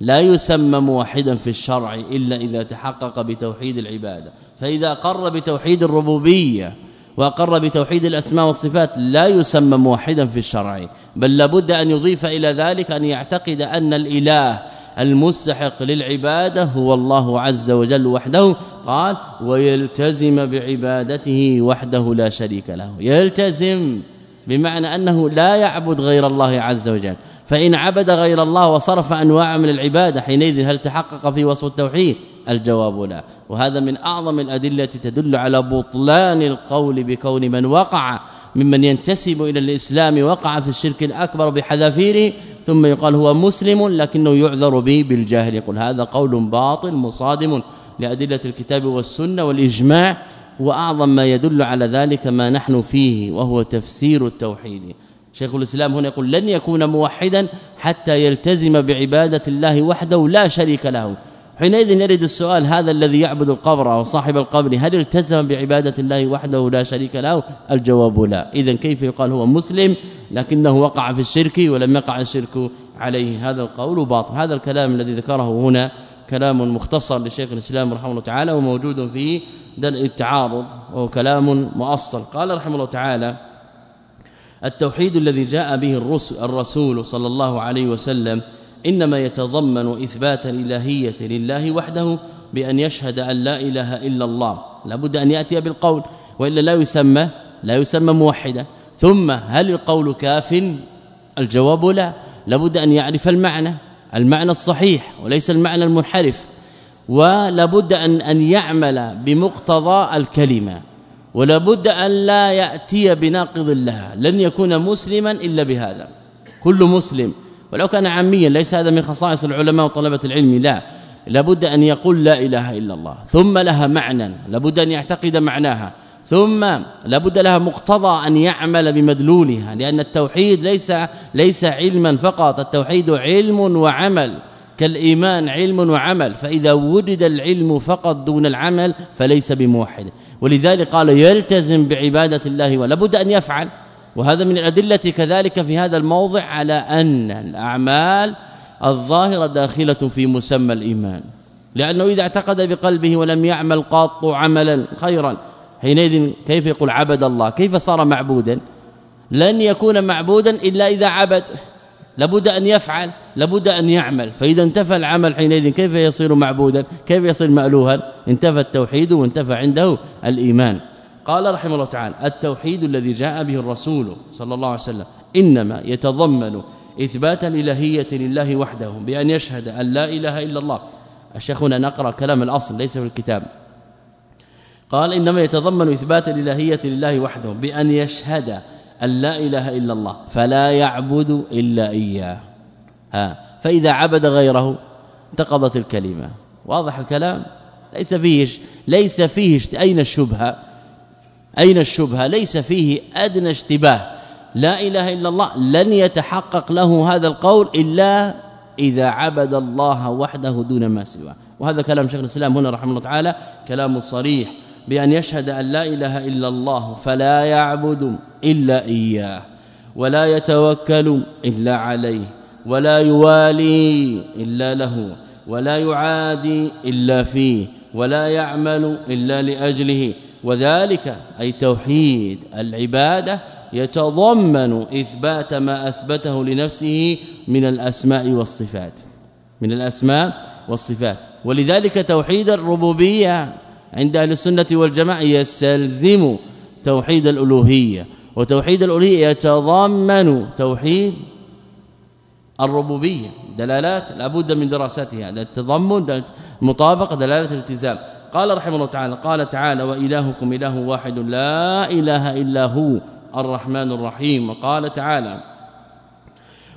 لا يسمى موحدا في الشرع إلا إذا تحقق بتوحيد العبادة. فإذا قر بتوحيد الربوبية وأقر بتوحيد الأسماء والصفات لا يسمى موحدا في الشرع بل لابد أن يضيف إلى ذلك أن يعتقد أن الإله المستحق للعبادة هو الله عز وجل وحده. قال ويلتزم بعبادته وحده لا شريك له. يلتزم بمعنى أنه لا يعبد غير الله عز وجل. فإن عبد غير الله وصرف أنواع من العبادة حينئذ هل تحقق في وصف التوحيد؟ الجواب لا. وهذا من أعظم الأدلة تدل على بطلان القول بكون من وقع ممن ينتسب إلى الإسلام وقع في الشرك الأكبر بحذافيره ثم يقال هو مسلم لكنه يعذر به بالجهل. يقول هذا قول باطل مصادم لأدلة الكتاب والسنة والإجماع واعظم ما يدل على ذلك ما نحن فيه وهو تفسير التوحيد. شيخ الإسلام هنا يقول لن يكون موحدا حتى يلتزم بعبادة الله وحده لا شريك له. حينئذ يرد السؤال هذا الذي يعبد القبر أو صاحب القبر هل التزم بعبادة الله وحده لا شريك له؟ الجواب لا. إذا كيف يقال هو مسلم؟ لكنه وقع في الشرك ولم يقع الشرك عليه. هذا القول باطل. هذا الكلام الذي ذكره هنا كلام مختصر لشيخ الإسلام رحمه الله تعالى وموجود في درء التعارض وهو كلام مؤصل. قال رحمه الله تعالى التوحيد الذي جاء به الرسول صلى الله عليه وسلم إنما يتضمن إثبات الإلهية لله وحده بأن يشهد أن لا إله إلا الله. لابد أن يأتي بالقول وإلا لا يسمى لا يسمى موحدا. ثم هل القول كاف؟ الجواب لا. لابد أن يعرف المعنى المعنى الصحيح وليس المعنى المنحرف. ولابد أن أن يعمل بمقتضى الكلمة. ولابد أن لا يأتي بناقض لها. لن يكون مسلما إلا بهذا. كل مسلم ولو كان عاميا ليس هذا من خصائص العلماء وطلبة العلم لا. لابد أن يقول لا إله إلا الله. ثم لها معنى لابد أن يعتقد معناها. ثم لابد لها مقتضى أن يعمل بمدلولها لأن التوحيد ليس ليس علما فقط. التوحيد علم وعمل كالإيمان علم وعمل. فإذا وجد العلم فقط دون العمل فليس بموحد. ولذلك قال يلتزم بعبادة الله ولا بد أن يفعل. وهذا من الادله كذلك في هذا الموضع على أن الأعمال الظاهرة داخلة في مسمى الإيمان. لأنه إذا اعتقد بقلبه ولم يعمل قاط عملا خيرا حينئذ كيف يقول عبد الله؟ كيف صار معبودا؟ لن يكون معبودا إلا إذا عبد. لابد أن يفعل لابد أن يعمل. فإذا انتفى العمل حينئذ كيف يصير معبودا؟ كيف يصير مألوها؟ انتفى التوحيد وانتفى عنده الإيمان. قال رحمه الله تعالى التوحيد الذي جاء به الرسول صلى الله عليه وسلم إنما يتضمن إثبات الإلهية لله وحده بأن يشهد أن لا إله إلا الله. الشيخ هنا نقرأ كلام الأصل ليس في الكتاب. قال إنما يتضمن إثبات الإلهية لله وحده بأن يشهد أن لا إله إلا الله فلا يعبد إلا إياه. ها فإذا عبد غيره انتقضت الكلمة. واضح الكلام؟ ليس فيه ليس فيه أين الشبهة؟ أين الشبهة؟ ليس فيه أدنى اشتباه. لا إله إلا الله لن يتحقق له هذا القول إلا إذا عبد الله وحده دون ما سواه. وهذا كلام شيخ الإسلام هنا رحمه الله تعالى كلام صريح بأن يشهد أن لا إله إلا الله فلا يعبد إلا إياه ولا يتوكل إلا عليه ولا يوالي إلا له ولا يعادي إلا فيه ولا يعمل إلا لأجله. وذلك أي توحيد العبادة يتضمن إثبات ما أثبته لنفسه من الأسماء والصفات من الأسماء والصفات. ولذلك توحيد الربوبية عند أهل السنة والجماعة يستلزم توحيد الألوهية وتوحيد الألوهية يتضمن توحيد الربوبية. دلالات لابد من دراستها التضمن مطابقة دلالة الالتزام. قال رحمه الله تعالى قال تعالى وإلهكم إله واحد لا إله إلا هو الرحمن الرحيم. وقال تعالى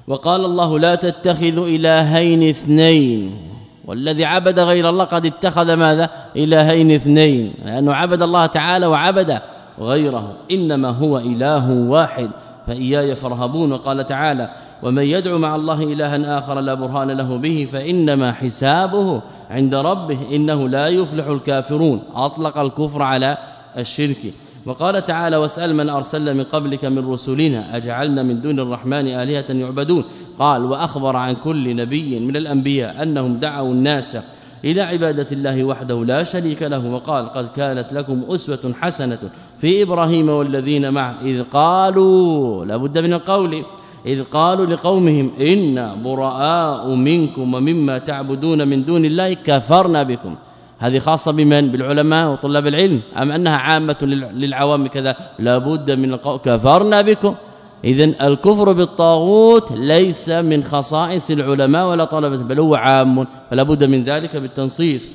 وقال الله لا تتخذوا إلهين اثنين والذي عبد غير الله قد اتخذ ماذا؟ إلهين اثنين لأنه عبد الله تعالى وعبد غيره إنما هو إله واحد فإياي فارهبون. وقال تعالى ومن يدعو مع الله إلها آخر لا برهان له به فإنما حسابه عند ربه إنه لا يفلح الكافرون. أطلق الكفر على الشرك. وقال تعالى واسأل من ارسلنا من قبلك من رسلنا أجعلنا من دون الرحمن آلهة يعبدون؟ قال وأخبر عن كل نبي من الأنبياء أنهم دعوا الناس إلى عبادة الله وحده لا شريك له. وقال قد كانت لكم أسوة حسنة في إبراهيم والذين معه إذ قالوا لابد من القول إذ قالوا لقومهم إنا براء منكم ومما تعبدون من دون الله كفرنا بكم. هذه خاصة بمن؟ بالعلماء وطلاب العلم. أم أنها عامة للعوام كذا؟ لابد من كفرنا بكم. اذا الكفر بالطاغوت ليس من خصائص العلماء ولا طلبة بل هو عام فلا بد من ذلك بالتنصيص.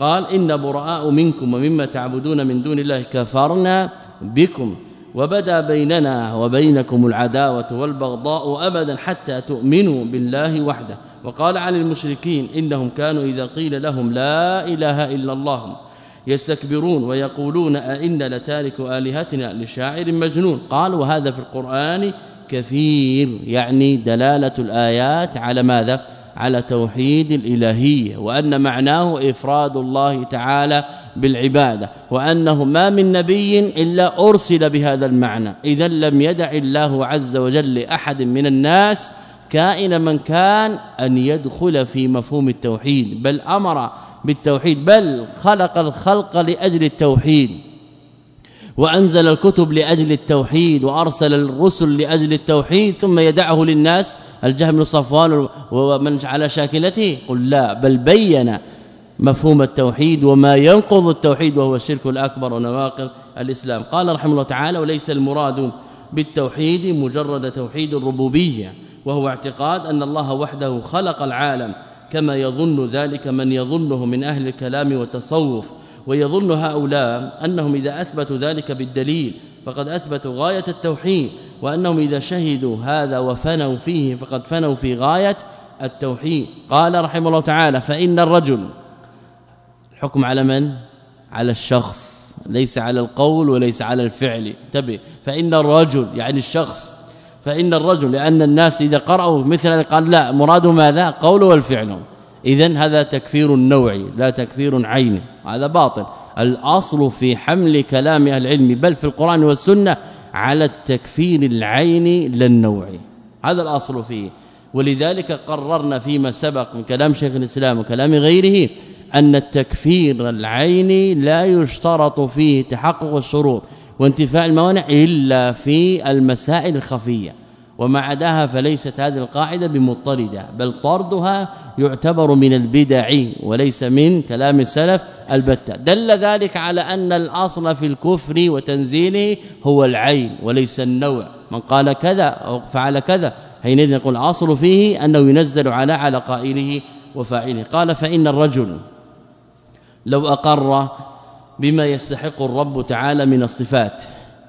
قال إن براء منكم ومما تعبدون من دون الله كفرنا بكم. وبدا بيننا وبينكم العداوة والبغضاء أبدا حتى تؤمنوا بالله وحده. وقال عن المشركين إنهم كانوا إذا قيل لهم لا إله إلا الله يستكبرون ويقولون أئن لتارك آلهتنا لشاعر مجنون. قال وهذا في القرآن كثير يعني دلالة الآيات على ماذا؟ على توحيد الإلهية وأن معناه إفراد الله تعالى بالعبادة وأنه ما من نبي إلا أرسل بهذا المعنى. إذا لم يدع الله عز وجل لأحد من الناس كائن من كان أن يدخل في مفهوم التوحيد بل أمر بالتوحيد بل خلق الخلق لأجل التوحيد وأنزل الكتب لأجل التوحيد وأرسل الرسل لأجل التوحيد ثم يدعه للناس الجهم بن صفوان ومن على شاكلته؟ قل لا بل بين مفهوم التوحيد وما ينقض التوحيد وهو الشرك الأكبر ونواقض الإسلام. قال رحمه الله تعالى وليس المراد بالتوحيد مجرد توحيد الربوبية وهو اعتقاد أن الله وحده خلق العالم كما يظن ذلك من يظنه من أهل الكلام والتصوف ويظن هؤلاء أنهم إذا أثبتوا ذلك بالدليل فقد أثبتوا غاية التوحيد وأنهم إذا شهدوا هذا وفنوا فيه فقد فنوا في غاية التوحيد. قال رحمه الله تعالى فإن الرجل الحكم على من؟ على الشخص ليس على القول وليس على الفعل. انتبه فإن الرجل يعني الشخص فإن الرجل لأن الناس إذا قرأوا مثل قال لا مراده ماذا؟ قول والفعل. اذا هذا تكفير نوعي لا تكفير عيني هذا باطل. الأصل في حمل كلام أهل العلم بل في القرآن والسنة على التكفير العيني للنوعي هذا الأصل فيه. ولذلك قررنا فيما سبق من كلام شيخ الإسلام وكلام غيره أن التكفير العيني لا يشترط فيه تحقق الشروط وانتفاء الموانع إلا في المسائل الخفية. وما عداها فليست هذه القاعدة بمضطردة بل طردها يعتبر من البدع وليس من كلام السلف البتة. دل ذلك على أن الأصل في الكفر وتنزيله هو العين وليس النوع. من قال كذا أو فعل كذا حينئذ نقول الأصل فيه أنه ينزل على على قائله وفاعله. قال فإن الرجل لو أقر بما يستحق الرب تعالى من الصفات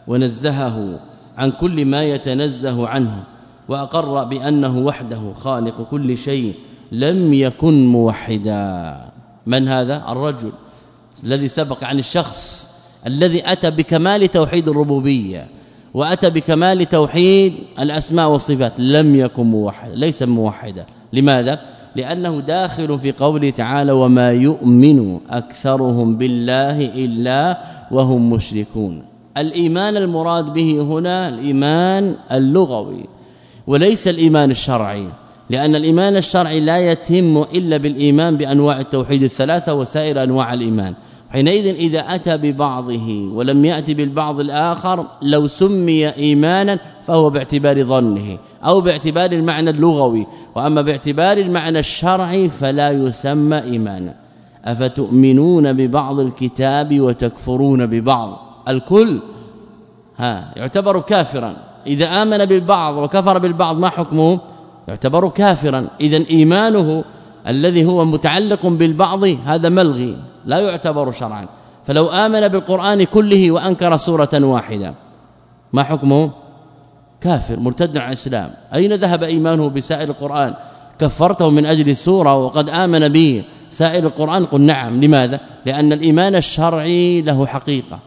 ونزهه عن كل ما يتنزه عنه وأقر بأنه وحده خالق كل شيء لم يكن موحدا. من هذا؟ الرجل الذي سبق عن الشخص الذي أتى بكمال توحيد الربوبية وأتى بكمال توحيد الأسماء والصفات لم يكن موحدا ليس موحدا. لماذا؟ لأنه داخل في قوله تعالى وما يؤمن أكثرهم بالله إلا وهم مشركون الإيمان المراد به هنا الإيمان اللغوي وليس الإيمان الشرعي لأن الإيمان الشرعي لا يتم إلا بالإيمان بأنواع التوحيد الثلاثة وسائر أنواع الإيمان. حينئذ إذا أتى ببعضه ولم ياتي بالبعض الآخر لو سمي ايمانا فهو باعتبار ظنه أو باعتبار المعنى اللغوي وأما باعتبار المعنى الشرعي فلا يسمى ايمانا. أفتؤمنون ببعض الكتاب وتكفرون ببعض؟ الكل ها يعتبر كافرا. إذا آمن بالبعض وكفر بالبعض ما حكمه يعتبر كافرا. اذا إيمانه الذي هو متعلق بالبعض هذا ملغي لا يعتبر شرعا. فلو آمن بالقرآن كله وأنكر سورة واحدة ما حكمه كافر مرتد عن الإسلام. أين ذهب إيمانه بسائر القرآن؟ كفرته من أجل السورة وقد آمن به سائر القرآن؟ قل نعم. لماذا؟ لأن الإيمان الشرعي له حقيقة.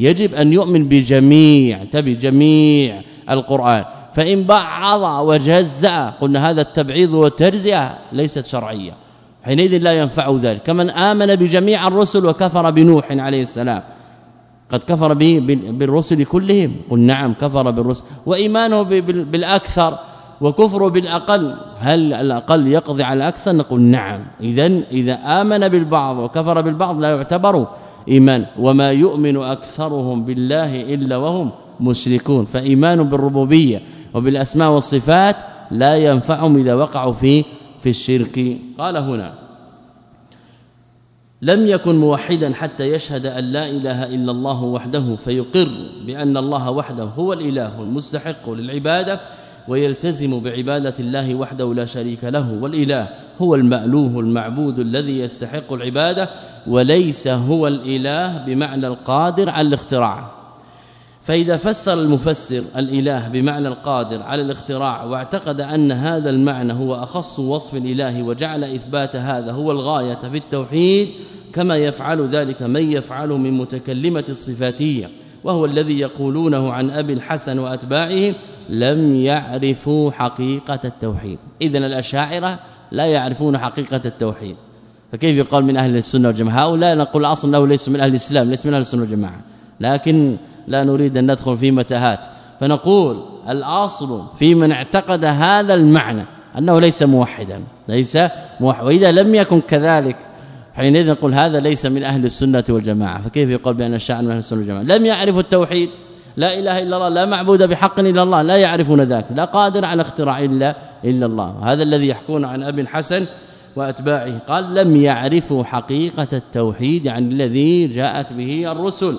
يجب أن يؤمن بجميع تبي جميع القرآن. فإن بعض وجزع قلنا هذا التبعيض والترزئه ليست شرعية. حينئذ لا ينفع ذلك. كمن آمن بجميع الرسل وكفر بنوح عليه السلام. قد كفر بالرسل كلهم. قل نعم كفر بالرسل. وإيمانه بالأكثر وكفره بالأقل. هل الأقل يقضي على الأكثر؟ نقول نعم. اذا إذا آمن بالبعض وكفر بالبعض لا يعتبر إيمان. وما يؤمن أكثرهم بالله إلا وهم مشركون فإيمان بالربوبية وبالأسماء والصفات لا ينفعهم إذا وقعوا في في الشرك. قال هنا لم يكن موحدا حتى يشهد أن لا إله إلا الله وحده فيقر بأن الله وحده هو الإله المستحق للعبادة ويلتزم بعبادة الله وحده لا شريك له والإله هو المألوه المعبود الذي يستحق العبادة وليس هو الإله بمعنى القادر على الاختراع. فإذا فسر المفسر الإله بمعنى القادر على الاختراع واعتقد أن هذا المعنى هو أخص وصف الإله وجعل إثبات هذا هو الغاية في التوحيد كما يفعل ذلك من يفعله من متكلمة الصفاتية وهو الذي يقولونه عن أبي الحسن وأتباعه لم يعرفوا حقيقة التوحيد. إذا الأشاعرة لا يعرفون حقيقة التوحيد. فكيف يقال من أهل السنة والجماعة؟ هؤلاء نقول أصلا أنه ليس من أهل الإسلام ليس من أهل السنة والجماعة. لكن لا نريد أن ندخل في متاهات. فنقول الأصل في من اعتقد هذا المعنى أنه ليس موحدا ليس موحد. وإذا لم يكن كذلك حينئذ نقول هذا ليس من أهل السنة والجماعة. فكيف يقول بأن الشاعر من أهل السنة والجماعة؟ لم يعرف التوحيد. لا إله إلا الله لا معبود بحق إلا الله لا يعرفون ذاك لا قادر على اختراع إلا إلا الله. هذا الذي يحكون عن أبي الحسن وأتباعه. قال لم يعرفوا حقيقة التوحيد عن الذي جاءت به الرسل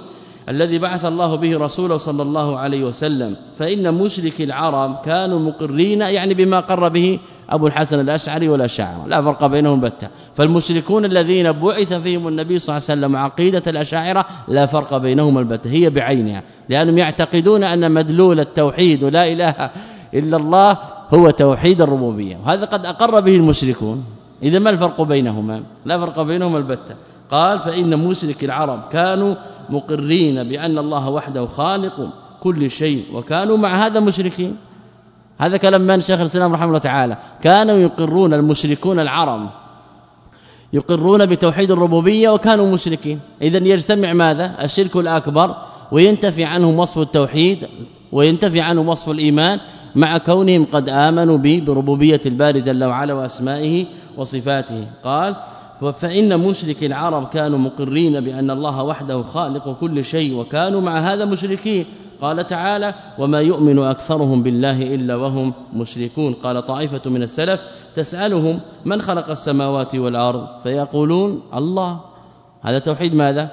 الذي بعث الله به رسوله صلى الله عليه وسلم. فإن مشرك العرب كانوا مقرين يعني بما قر به أبو الحسن الأشعري والاشاعره لا فرق بينهم بتة. فالمشركون الذين بعث فيهم النبي صلى الله عليه وسلم عقيدة الأشاعرة لا فرق بينهم البتة هي بعينها لأنهم يعتقدون أن مدلول التوحيد ولا إله إلا الله هو توحيد الربوبية. وهذا قد أقر به المشركون. إذا ما الفرق بينهما؟ لا فرق بينهما البتة. قال فإن مشرك العرب كانوا مقرين بأن الله وحده خالق كل شيء وكانوا مع هذا مشركين. هذا كلام من شيخ الإسلام رحمه الله تعالى؟ كانوا يقرون المشركون العرب يقرون بتوحيد الربوبية وكانوا مشركين. اذا يجتمع ماذا؟ الشرك الأكبر وينتفي عنهم وصف التوحيد وينتفي عنهم وصف الإيمان مع كونهم قد آمنوا بربوبية الباري جل وعلا وأسمائه وصفاته. قال فإن مشرك العرب كانوا مقرين بأن الله وحده خالق كل شيء وكانوا مع هذا مشركين. قال تعالى وما يؤمن أكثرهم بالله إلا وهم مشركون. قال طائفة من السلف تسألهم من خلق السماوات والأرض؟ فيقولون الله. هذا توحيد ماذا؟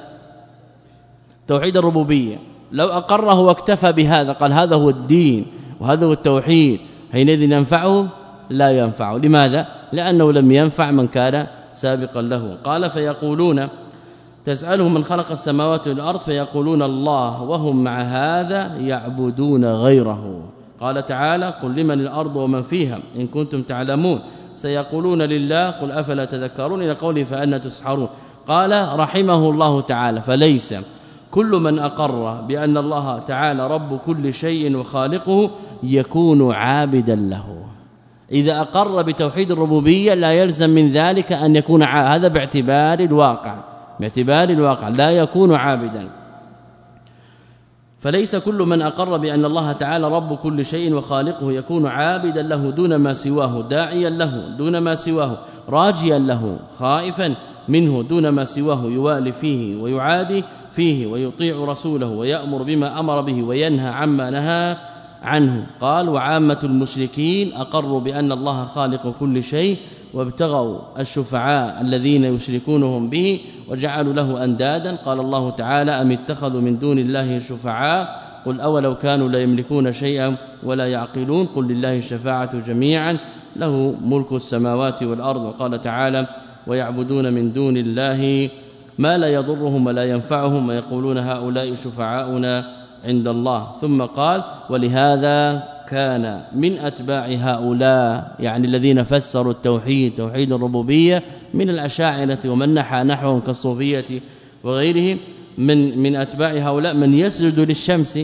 توحيد الربوبية. لو أقره واكتفى بهذا قال هذا هو الدين وهذا هو التوحيد حينئذ ينفعه؟ لا ينفعه. لماذا؟ لأنه لم ينفع من كان سابقا له. قال فيقولون تسألهم من خلق السماوات والأرض فيقولون الله وهم مع هذا يعبدون غيره. قال تعالى قل لمن الأرض ومن فيها؟ إن كنتم تعلمون. سيقولون لله قل أفلا تذكرون؟ إلى قوله فان تسحرون. قال رحمه الله تعالى فليس كل من أقر بأن الله تعالى رب كل شيء وخالقه يكون عابدا له. إذا أقر بتوحيد الربوبية لا يلزم من ذلك أن يكون هذا باعتبار الواقع. باعتبار الواقع لا يكون عابدا. فليس كل من أقر بأن الله تعالى رب كل شيء وخالقه يكون عابدا له دون ما سواه داعيا له دون ما سواه راجيا له خائفا منه دون ما سواه يوالي فيه ويعادي فيه ويطيع رسوله ويأمر بما أمر به وينهى عما نهى عنه. قال وعامة المشركين أقروا بأن الله خالق كل شيء وابتغوا الشفعاء الذين يشركونهم به وجعلوا له أندادا. قال الله تعالى أم اتخذوا من دون الله شفعاء؟ قل أولو كانوا لا يملكون شيئا ولا يعقلون. قل لله الشفاعة جميعا له ملك السماوات والأرض. وقال تعالى ويعبدون من دون الله ما لا يضرهم ولا ينفعهم ويقولون هؤلاء شفعاؤنا عند الله. ثم قال ولهذا كان من أتباع هؤلاء يعني الذين فسروا التوحيد توحيد الربوبية من الأشاعرة ومن نحى نحوهم كالصوفية وغيرهم من من أتباع هؤلاء من يسجد للشمس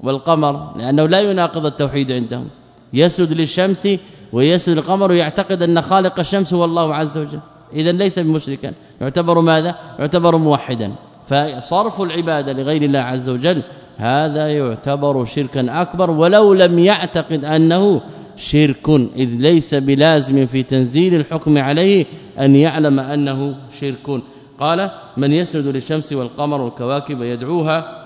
والقمر لأنه لا يناقض التوحيد عندهم. يسجد للشمس ويسجد للقمر ويعتقد أن خالق الشمس هو الله عز وجل. اذا ليس بمشركا. يعتبر ماذا؟ يعتبر موحدا. فصرف العبادة لغير الله عز وجل هذا يعتبر شركا أكبر ولو لم يعتقد أنه شرك إذ ليس بلازم في تنزيل الحكم عليه أن يعلم أنه شرك. قال من يسجد للشمس والقمر والكواكب يدعوها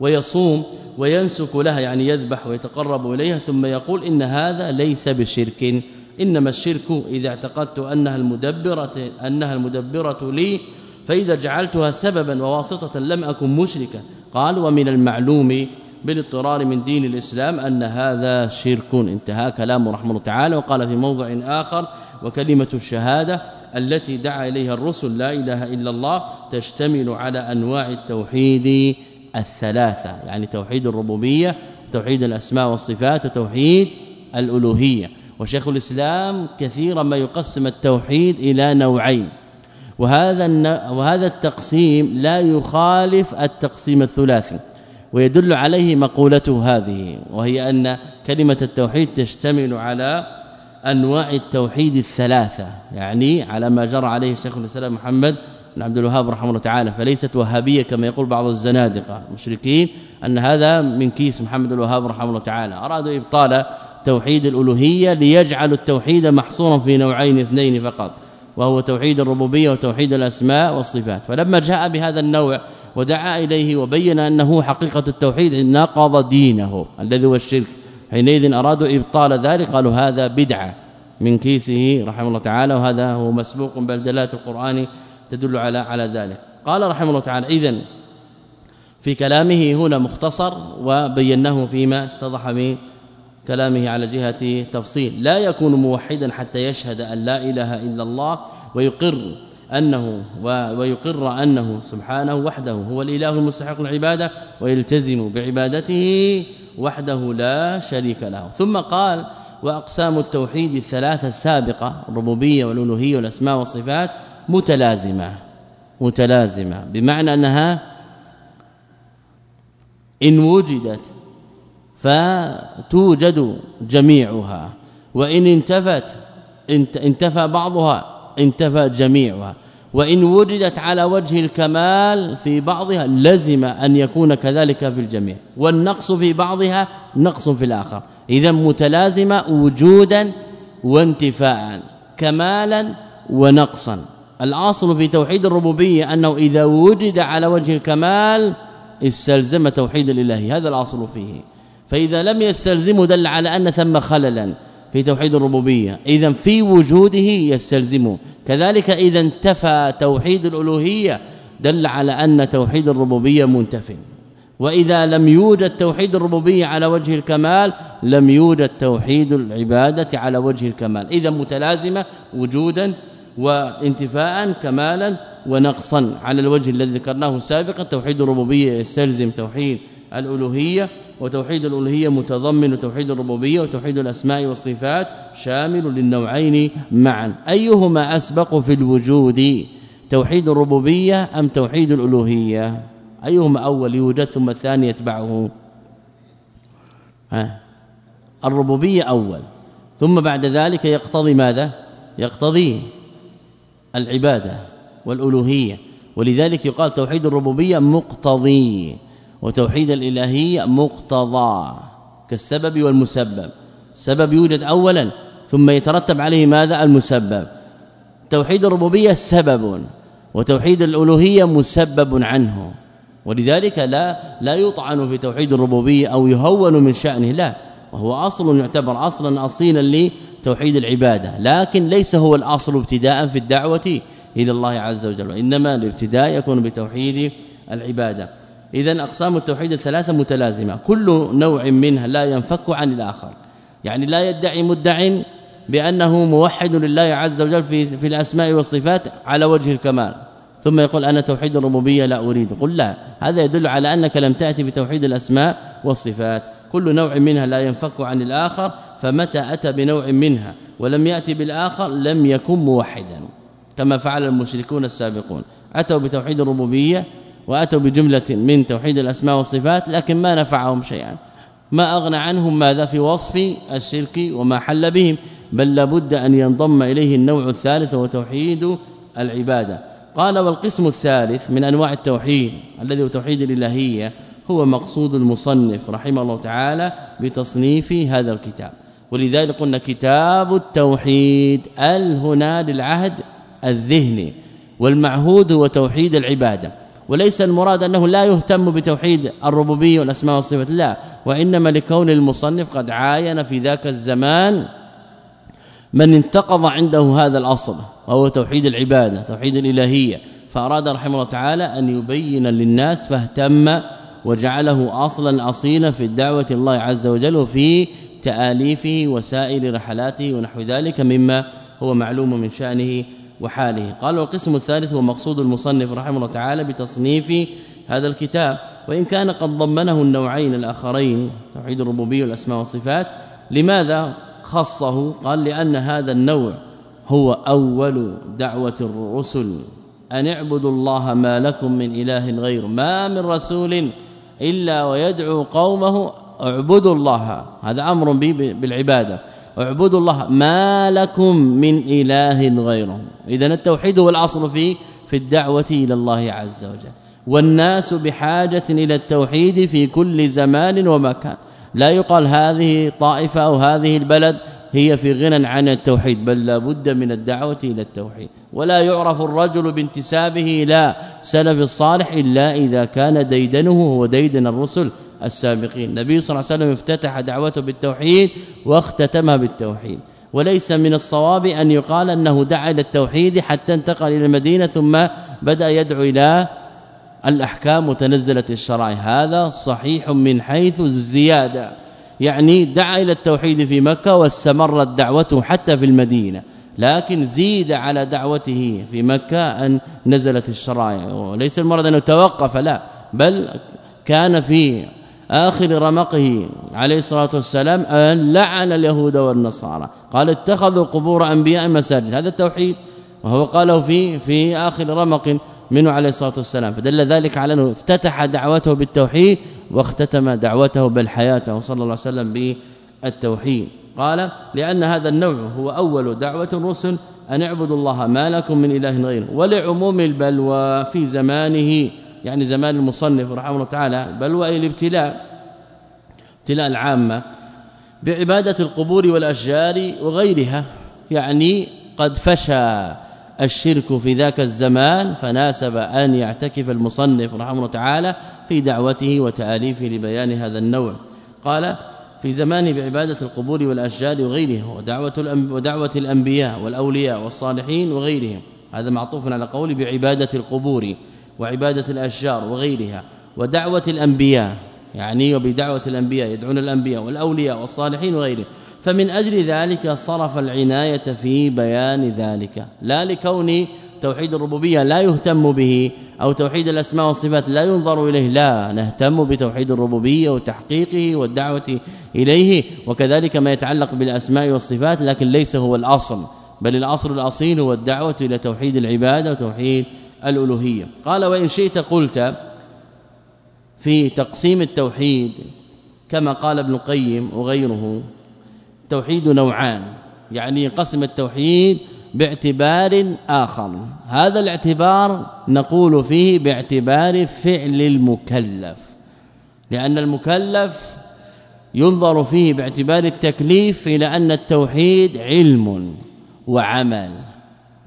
ويصوم وينسك لها يعني يذبح ويتقرب إليها ثم يقول إن هذا ليس بشرك إنما الشرك إذا اعتقدت أنها المدبرة أنها المدبرة لي فإذا جعلتها سببا وواسطة لم أكن مشركا قال ومن المعلوم بالاضطرار من دين الإسلام أن هذا شرك. انتهى كلام رحمه الله تعالى وقال في موضع آخر وكلمة الشهادة التي دعا إليها الرسل لا إله إلا الله تشتمل على أنواع التوحيد الثلاثة يعني توحيد الربوبية توحيد الأسماء والصفات وتوحيد الألوهية. وشيخ الإسلام كثيرا ما يقسم التوحيد إلى نوعين وهذا وهذا التقسيم لا يخالف التقسيم الثلاثي ويدل عليه مقولته هذه وهي أن كلمة التوحيد تشتمل على أنواع التوحيد الثلاثة يعني على ما جرى عليه الشيخ الإسلام محمد بن عبد الوهاب رحمه الله تعالى فليست وهابية كما يقول بعض الزنادقة المشركين أن هذا من كيس محمد الوهاب رحمه الله تعالى. أرادوا إبطال توحيد الألوهية ليجعلوا التوحيد محصورا في نوعين اثنين فقط. وهو توحيد الربوبية وتوحيد الأسماء والصفات. فلما جاء بهذا النوع ودعا إليه وبين أنه حقيقة التوحيد نقض دينه الذي هو الشرك. حينئذ أرادوا إبطال ذلك قالوا هذا بدعة من كيسه رحمه الله تعالى وهذا هو مسبوق بل دلالات القرآن تدل على على ذلك. قال رحمه الله تعالى اذا في كلامه هنا مختصر وبيناه فيما اتضح من كلامه على جهة تفصيل. لا يكون موحدا حتى يشهد أن لا إله إلا الله ويقر أنه ويقر أنه سبحانه وحده هو الإله المستحق العبادة ويلتزم بعبادته وحده لا شريك له. ثم قال وأقسام التوحيد الثلاثة السابقة الربوبية والألوهية والأسماء والصفات متلازمة متلازمة. بمعنى أنها إن وجدت فتوجد جميعها. وإن انتفت انتفى بعضها انتفى جميعها. وإن وجدت على وجه الكمال في بعضها لزم أن يكون كذلك في الجميع. والنقص في بعضها نقص في الآخر. اذا متلازمة وجودا وانتفاء كمالا ونقصا. الأصل في توحيد الربوبية أنه إذا وجد على وجه الكمال استلزم توحيد الإلهي. هذا الأصل فيه. فإذا لم يستلزمه دل على أن ثم خللا في توحيد الربوبية. إذا في وجوده يستلزمه. كذلك إذا انتفى توحيد الألوهية دل على أن توحيد الربوبية منتف وإذا لم يوجد توحيد الربوبية على وجه الكمال لم يوجد توحيد العبادة على وجه الكمال. إذا متلازمة وجودا وانتفاء كمالا ونقصا على الوجه الذي ذكرناه سابقا توحيد الربوبية يستلزم توحيد الألوهية. وتوحيد الألوهية متضمن توحيد الربوبية وتوحيد الأسماء والصفات شامل للنوعين معا. أيهما أسبق في الوجود توحيد الربوبية أم توحيد الألوهية؟ أيهما أول يوجد ثم الثاني يتبعه؟ ها؟ الربوبية أول. ثم بعد ذلك يقتضي ماذا؟ يقتضي العبادة والألوهية. ولذلك يقال توحيد الربوبية مقتضي. وتوحيد الالهيه مقتضى كالسبب والمسبب. السبب يوجد اولا ثم يترتب عليه ماذا؟ المسبب. توحيد الربوبية سبب وتوحيد الألوهية مسبب عنه. ولذلك لا لا يطعن في توحيد الربوبية أو يهون من شأنه لا. وهو أصل يعتبر أصلا اصيلا لتوحيد العبادة. لكن ليس هو الأصل ابتداء في الدعوة إلى الله عز وجل انما الابتداء يكون بتوحيد العبادة. اذا أقسام التوحيد الثلاثة متلازمة. كل نوع منها لا ينفك عن الآخر. يعني لا يدعي مدع بأنه موحد لله عز وجل في في الأسماء والصفات على وجه الكمال. ثم يقول أنا توحيد الربوبية لا أريد. قل لا. هذا يدل على أنك لم تأتي بتوحيد الأسماء والصفات. كل نوع منها لا ينفك عن الآخر فمتى أتى بنوع منها ولم يأتي بالآخر لم يكن موحدا. كما فعل المشركون السابقون. أتوا بتوحيد الربوبية واتوا بجملة من توحيد الأسماء والصفات لكن ما نفعهم شيئا. ما أغنى عنهم ماذا في وصف الشرك وما حل بهم بل لابد أن ينضم إليه النوع الثالث وهو توحيد العبادة. قال والقسم الثالث من أنواع التوحيد الذي هو توحيد الإلهية هو مقصود المصنف رحمه الله تعالى بتصنيف هذا الكتاب. ولذلك قلنا كتاب التوحيد ال هنا للعهد الذهني؟ والمعهود هو توحيد العبادة. وليس المراد أنه لا يهتم بتوحيد الربوبية والأسماء والصفات لا وإنما لكون المصنف قد عاين في ذاك الزمان من انتقض عنده هذا الأصل وهو توحيد العبادة توحيد الإلهية. فأراد رحمه الله تعالى أن يبين للناس فاهتم وجعله أصلا اصيلا في الدعوه الله عز وجل وفي تآليفه وسائر رحلاته ونحو ذلك مما هو معلوم من شأنه وحاله. قال القسم الثالث هو مقصود المصنف رحمه الله تعالى بتصنيف هذا الكتاب وإن كان قد ضمنه النوعين الآخرين توحيد الربوبية والأسماء والصفات. لماذا خصه؟ قال لأن هذا النوع هو أول دعوة الرسل. أن اعبدوا الله ما لكم من إله غير ما من رسول إلا ويدعو قومه اعبدوا الله. هذا أمر بالعبادة. اعبدوا الله ما لكم من إله غيره. اذا التوحيد هو الأصل في في الدعوة إلى الله عز وجل. والناس بحاجة إلى التوحيد في كل زمان ومكان. لا يقال هذه طائفة أو هذه البلد هي في غنى عن التوحيد بل لا بد من الدعوة إلى التوحيد. ولا يعرف الرجل بانتسابه إلى سلف الصالح إلا إذا كان ديدنه هو ديدن الرسل السابقين. النبي صلى الله عليه وسلم افتتح دعوته بالتوحيد واختتمها بالتوحيد. وليس من الصواب أن يقال أنه دعا إلى التوحيد حتى انتقل إلى المدينة ثم بدأ يدعو إلى الأحكام وتنزلت الشرائع. هذا صحيح من حيث الزيادة. يعني دعا إلى التوحيد في مكة واستمرت دعوته حتى في المدينة. لكن زيد على دعوته في مكة أن نزلت الشرائع. وليس المراد انه توقف لا. بل كان في آخر رمقه عليه الصلاة والسلام أن لعن اليهود والنصارى. قال اتخذوا قبور أنبياء مساجد. هذا التوحيد. وهو قاله في في آخر رمق منه عليه الصلاة والسلام. فدل ذلك على أنه افتتح دعوته بالتوحيد واختتم دعوته بل حياته. صلى الله عليه وسلم بالتوحيد. قال لأن هذا النوع هو أول دعوة الرسل أن اعبدوا الله ما لكم من إله غيره. ولعموم البلوى في زمانه. يعني زمان المصنف رحمه الله تعالى بلوى الابتلاء ابتلاء العامة بعبادة القبور والأشجار وغيرها. يعني قد فشى الشرك في ذاك الزمان فناسب أن يعتكف المصنف رحمه الله تعالى في دعوته وتآليفه لبيان هذا النوع. قال في زمانه بعبادة القبور والأشجار وغيرها ودعوة ودعوة الأنبياء والأولياء والصالحين وغيرهم. هذا معطوف على قول بعبادة القبور. وعبادة الأشجار وغيرها ودعوة الأنبياء يعني وبدعوة الأنبياء يدعون الأنبياء والأولياء والصالحين وغيرهم. فمن أجل ذلك صرف العناية في بيان ذلك لا لكون توحيد الربوبية لا يهتم به أو توحيد الأسماء والصفات لا ينظر إليه لا نهتم بتوحيد الربوبية وتحقيقه والدعوة إليه وكذلك ما يتعلق بالأسماء والصفات لكن ليس هو الأصل بل الأصل الأصيل هو الدعوة إلى توحيد العبادة وتوحيد الألوهية. قال وإن شئت قلت في تقسيم التوحيد كما قال ابن القيم وغيره التوحيد نوعان يعني قسم التوحيد باعتبار آخر. هذا الاعتبار نقول فيه باعتبار فعل المكلف لأن المكلف ينظر فيه باعتبار التكليف إلى أن التوحيد علم وعمل.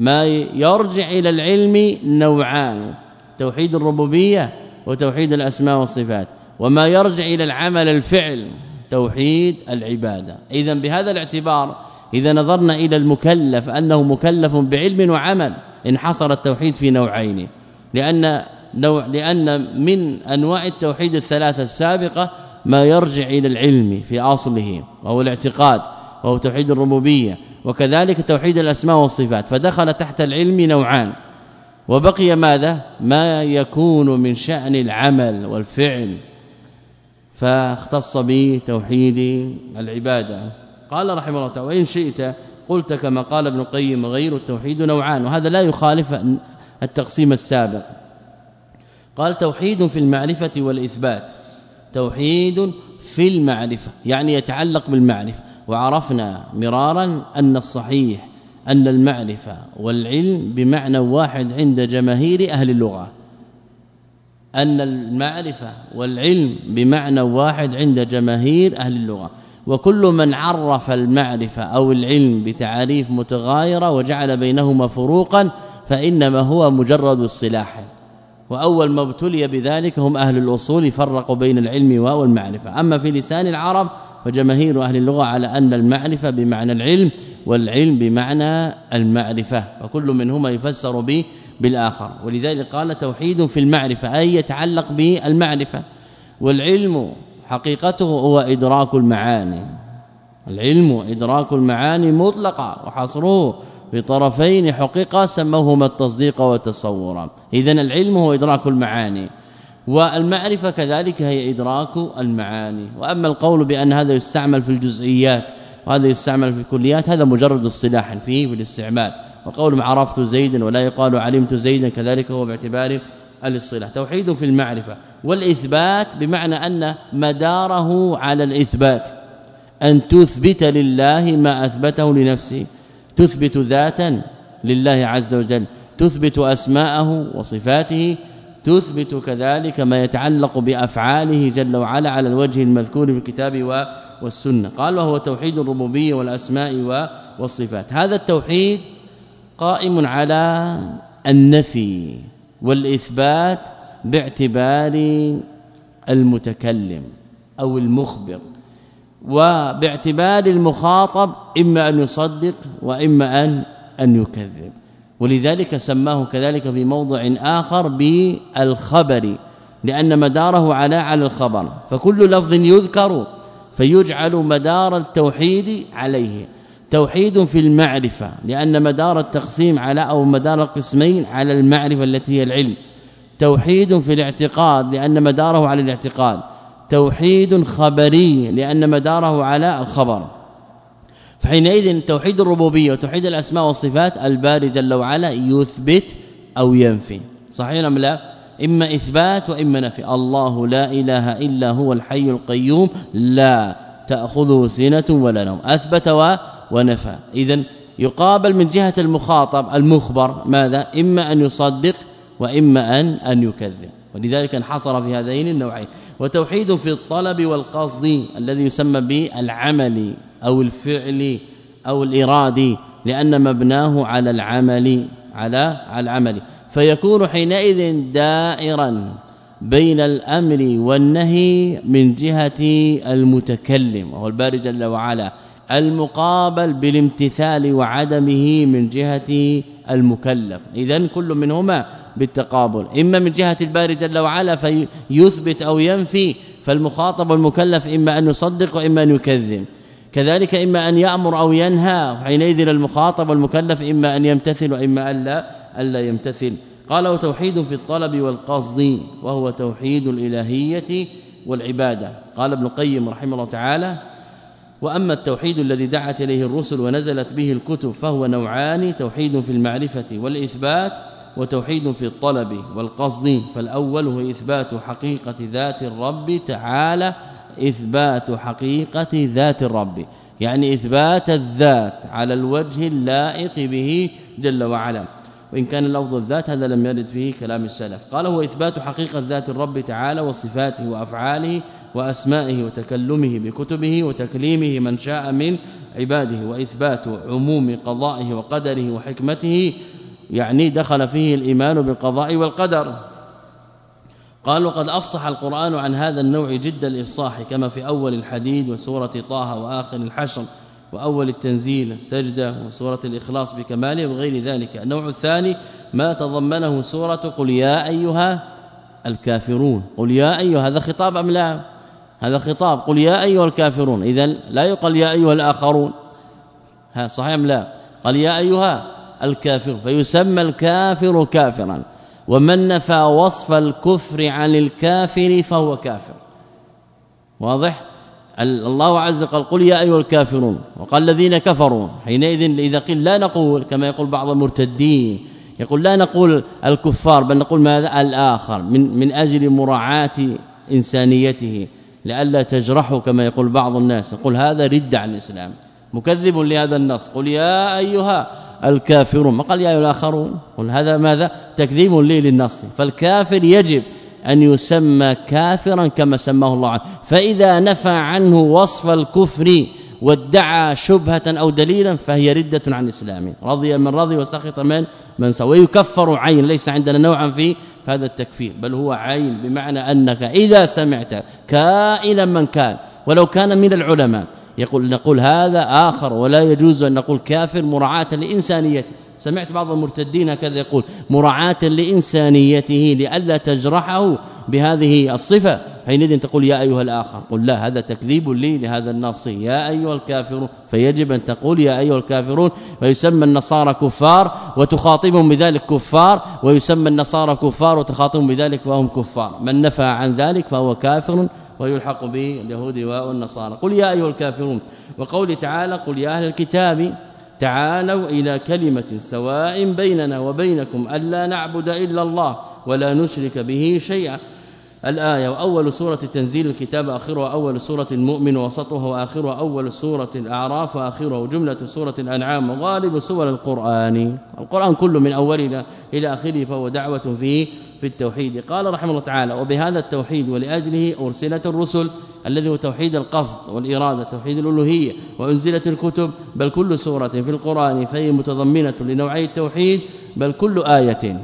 ما يرجع إلى العلم نوعان توحيد الربوبية وتوحيد الأسماء والصفات وما يرجع إلى العمل الفعل توحيد العبادة. اذا بهذا الاعتبار إذا نظرنا إلى المكلف أنه مكلف بعلم وعمل انحصر التوحيد في نوعين. لأن نوع لأن من أنواع التوحيد الثلاثة السابقة ما يرجع إلى العلم في أصله وهو الاعتقاد وهو توحيد الربوبية. وكذلك توحيد الأسماء والصفات. فدخل تحت العلم نوعان. وبقي ماذا؟ ما يكون من شأن العمل والفعل. فاختص به توحيد العبادة. قال رحمه الله تعالى وإن شئت قلت كما قال ابن القيم غير التوحيد نوعان وهذا لا يخالف التقسيم السابق. قال توحيد في المعرفة والإثبات توحيد في المعرفة يعني يتعلق بالمعرفة. وعرفنا مرارا أن الصحيح أن المعرفة والعلم بمعنى واحد عند جماهير أهل اللغة. أن المعرفة والعلم بمعنى واحد عند جماهير أهل اللغة. وكل من عرف المعرفة أو العلم بتعاريف متغايرة وجعل بينهما فروقا فإنما هو مجرد الصلاح وأول ما ابتلي بذلك هم أهل الأصول فرقوا بين العلم والمعرفة أما في لسان العرب فجماهير أهل اللغة على أن المعرفة بمعنى العلم والعلم بمعنى المعرفة وكل منهما يفسر به بالآخر. ولذلك قال توحيد في المعرفة أي يتعلق بالمعرفة. والعلم حقيقته هو إدراك المعاني. العلم إدراك المعاني مطلقة وحصره في طرفين حقيقة سموهما التصديق والتصور. اذا العلم هو إدراك المعاني. والمعرفة كذلك هي إدراك المعاني. وأما القول بأن هذا يستعمل في الجزئيات وهذا يستعمل في الكليات هذا مجرد اصطلاح فيه في الاستعمال. وقول عرفت زيدا ولا يقال علمت زيدا كذلك هو باعتبار الاصطلاح. توحيد في المعرفة والإثبات بمعنى أن مداره على الإثبات. أن تثبت لله ما أثبته لنفسه. تثبت ذاتا لله عز وجل. تثبت أسماءه وصفاته تثبت كذلك ما يتعلق بأفعاله جل وعلا على الوجه المذكور في الكتاب والسنة. قال وهو توحيد الربوبية والأسماء والصفات. هذا التوحيد قائم على النفي والإثبات باعتبار المتكلم أو المخبر وباعتبار المخاطب إما أن يصدق وإما أن أن يكذب. ولذلك سماه كذلك في موضع آخر بالخبر لأن مداره على على الخبر فكل لفظ يذكر فيجعل مدار التوحيد عليه. توحيد في المعرفة لأن مدار التقسيم على أو مدار القسمين على المعرفة التي هي العلم. توحيد في الاعتقاد لأن مداره على الاعتقاد. توحيد خبري لأن مداره على الخبر. فحينئذ توحيد الربوبية وتوحيد الأسماء والصفات الباري جل وعلا يثبت أو ينفي. صحيح أم لا؟ إما إثبات وإما نفي. الله لا إله إلا هو الحي القيوم لا تأخذه سنه ولا نوم. أثبت ونفى. اذا يقابل من جهة المخاطب المخبر ماذا؟ إما أن يصدق وإما ان أن يكذب. ولذلك انحصر في هذين النوعين. وتوحيد في الطلب والقصد الذي يسمى بالعمل أو الفعل أو الارادي لأن مبناه على العمل على على العمل. فيكون حينئذ دائرا بين الأمر والنهي من جهة المتكلم وهو الباري جل وعلا المقابل بالامتثال وعدمه من جهة المكلف. اذا كل منهما بالتقابل. إما من جهة الباري جل وعلا فيثبت أو ينفي فالمخاطب والمكلف إما أن يصدق وإما أن يكذب. كذلك إما أن يأمر أو ينهى حينئذ المخاطب والمكلف إما أن يمتثل وإما أن لا الا يمتثل. قال وتوحيد في الطلب والقصد وهو توحيد الإلهية والعبادة. قال ابن القيم رحمه الله تعالى وأما التوحيد الذي دعت إليه الرسل ونزلت به الكتب فهو نوعان توحيد في المعرفة والإثبات وتوحيد في الطلب والقصد. فالأول هو إثبات حقيقة ذات الرب تعالى إثبات حقيقة ذات الرب. يعني إثبات الذات على الوجه اللائق به جل وعلا. وإن كان لفظ الذات هذا لم يرد فيه كلام السلف. قال هو إثبات حقيقة ذات الرب تعالى وصفاته وأفعاله وأسمائه وتكلمه بكتبه وتكليمه من شاء من عباده وإثبات عموم قضائه وقدره وحكمته. يعني دخل فيه الإيمان بالقضاء والقدر. قالوا قد أفصح القرآن عن هذا النوع جد الإفصاح كما في أول الحديد وسورة طه وآخر الحشر وأول التنزيل السجدة وسورة الإخلاص بكماله وغير ذلك. النوع الثاني ما تضمنه سورة قل يا أيها الكافرون قل يا أيها هذا خطاب أم لا؟ هذا خطاب. قل يا أيها الكافرون اذا لا يقال يا أيها الآخرون. ها صحيح أم لا؟ قال يا أيها الكافر فيسمى الكافر كافرا ومن نفى وصف الكفر عن الكافر فهو كافر. واضح؟ الله عز وجل قل يا أيها الكافرون وقال الذين كفروا حينئذ إذا قيل لا نقول كما يقول بعض المرتدين يقول لا نقول الكفار بل نقول ماذا؟ الآخر من من أجل مراعاة إنسانيته. لئلا تجرحه كما يقول بعض الناس. يقول هذا رد عن الإسلام. مكذب لهذا النص. قل يا أيها الكافرون. ما قال يا أيها الآخرون؟ قل هذا ماذا؟ تكذيب لي للنص. فالكافر يجب أن يسمى كافرا كما سماه الله عنه فإذا نفى عنه وصف الكفر وادعى شبهة أو دليلا فهي ردة عن الإسلام. رضي من رضي وسخط من من سوى. يكفر عين. ليس عندنا نوعا في هذا التكفير بل هو عين بمعنى أنك إذا سمعت كائنا من كان ولو كان من العلماء يقول نقول هذا آخر ولا يجوز أن نقول كافر مراعاة لإنسانيته. سمعت بعض المرتدين هكذا يقول مراعاة لإنسانيته لئلا تجرحه بهذه الصفة. حينئذ تقول يا أيها الآخر قل لا هذا تكذيب لي لهذا النص. يا أيها الكافرون فيجب أن تقول يا أيها الكافرون ويسمى النصارى كفار وتخاطبهم بذلك كفار ويسمى النصارى كفار وتخاطبهم بذلك وهم كفار. من نفى عن ذلك فهو كافر ويلحق به اليهود والنصارى. قل يا أيها الكافرون وقول تعالى قل يا أهل الكتاب تعالوا إلى كلمة سواء بيننا وبينكم ألا نعبد إلا الله ولا نشرك به شيئا. الآية وأول سورة تنزيل الكتاب آخرها أول سورة المؤمن وسطها وآخرها أول سورة الأعراف وآخرها جملة سورة الأنعام وغالب سور القرآن. القرآن كله من أولنا إلى آخره فهو دعوة فيه في التوحيد. قال رحمه الله تعالى وبهذا التوحيد ولأجله أرسلت الرسل الذي هو توحيد القصد والإرادة توحيد الألوهية وأنزلت الكتب بل كل سورة في القرآن فهي متضمنة لنوعي التوحيد بل كل آية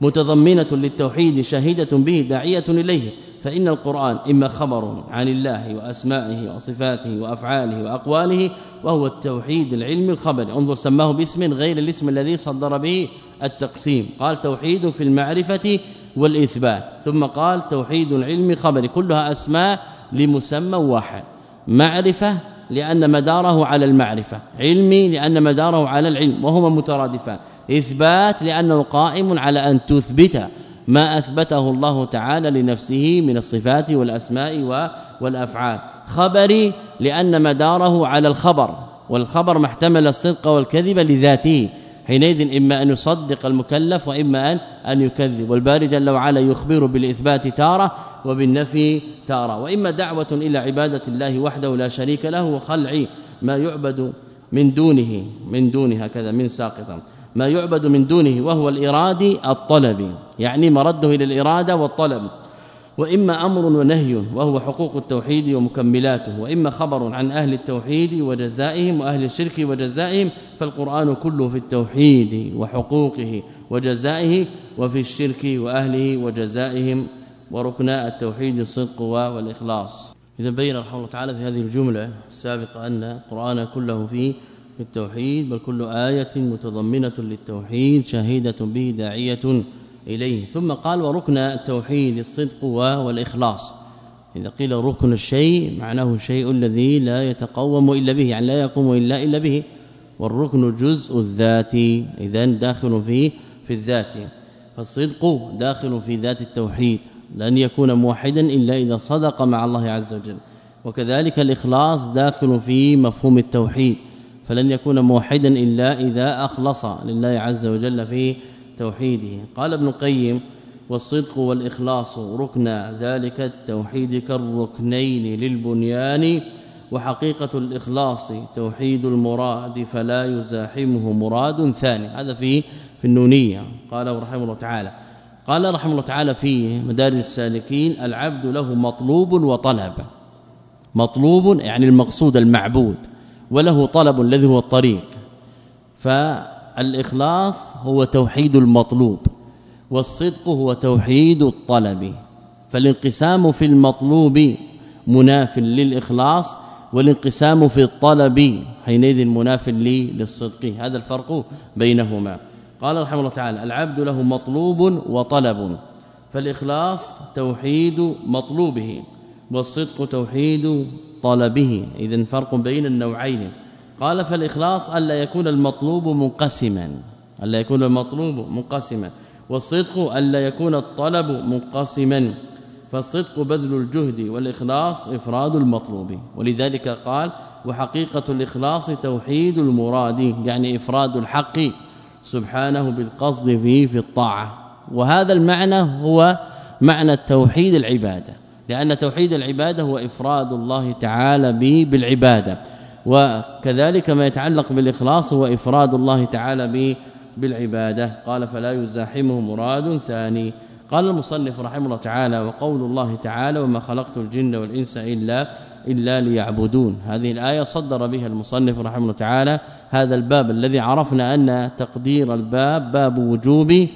متضمنة للتوحيد شاهدة به داعية إليه. فإن القرآن إما خبر عن الله وأسمائه وصفاته وأفعاله وأقواله وهو التوحيد العلمي الخبري. انظر سماه باسم غير الاسم الذي صدر به التقسيم. قال توحيد في المعرفة والإثبات. ثم قال توحيد العلم خبري. كلها أسماء لمسمى واحد. معرفة لأن مداره على المعرفة. علمي لأن مداره على العلم. وهما مترادفان. إثبات لأنه قائم على أن تثبت ما أثبته الله تعالى لنفسه من الصفات والأسماء والأفعال. خبري لأن مداره على الخبر. والخبر محتمل الصدق والكذب لذاته. حينئذ إما أن يصدق المكلف وإما أن, أن يكذب. والباري جل وعلا يخبر بالإثبات تارة وبالنفي تارة. وإما دعوة إلى عبادة الله وحده لا شريك له وخلع ما يعبد من دونه. من دونه هكذا من ساقطا ما يعبد من دونه وهو الإرادي الطلبي يعني مرده إلى الإرادة والطلب. وإما أمر ونهي وهو حقوق التوحيد ومكملاته وإما خبر عن أهل التوحيد وجزائهم وأهل الشرك وجزائهم فالقرآن كله في التوحيد وحقوقه وجزائه وفي الشرك وأهله وجزائهم وركناء التوحيد الصدق والإخلاص. إذا بين رحمه الله تعالى في هذه الجملة السابقة أن القرآن كله في التوحيد بل كل آية متضمنة للتوحيد شاهدة به داعية إليه. ثم قال وركن التوحيد الصدق والإخلاص. إذا قيل ركن الشيء معناه الشيء الذي لا يتقوم إلا به يعني لا يقوم إلا إلا به. والركن جزء الذات. اذا داخل فيه في الذات. فالصدق داخل في ذات التوحيد. لن يكون موحدا إلا إذا صدق مع الله عز وجل. وكذلك الإخلاص داخل في مفهوم التوحيد. فلن يكون موحدا إلا إذا أخلص لله عز وجل في توحيده. قال ابن قيم والصدق والإخلاص ركن ذلك التوحيد كالركنين للبنيان وحقيقة الإخلاص توحيد المراد فلا يزاحمه مراد ثاني. هذا في في النونية. قال رحمه الله تعالى. قال رحمه الله تعالى في مدارج السالكين العبد له مطلوب وطلب. مطلوب يعني المقصود المعبود وله طلب الذي هو الطريق. فالاخلاص هو توحيد المطلوب والصدق هو توحيد الطلب. فالانقسام في المطلوب مناف للإخلاص والانقسام في الطلب حينئذ مناف للصدق. هذا الفرق بينهما. قال رحمه الله تعالى العبد له مطلوب وطلب فالإخلاص توحيد مطلوبه والصدق توحيد طلبه. اذا فرق بين النوعين. قال فالإخلاص ألا يكون المطلوب منقسما ألا يكون المطلوب منقسما والصدق ألا يكون الطلب منقسما فالصدق بذل الجهد والإخلاص إفراد المطلوب. ولذلك قال وحقيقة الإخلاص توحيد المراد يعني إفراد الحق سبحانه بالقصد فيه في الطاعة. وهذا المعنى هو معنى التوحيد العبادة لأن توحيد العبادة هو إفراد الله تعالى به بالعبادة. وكذلك ما يتعلق بالإخلاص هو إفراد الله تعالى به بالعبادة. قال فلا يزاحمه مراد ثاني قال المصنف رحمه الله تعالى وقول الله تعالى وما خلقت الجن والإنس إلا إلا ليعبدون هذه الآية صدر بها المصنف رحمه الله تعالى هذا الباب الذي عرفنا أن تقدير الباب باب وجوب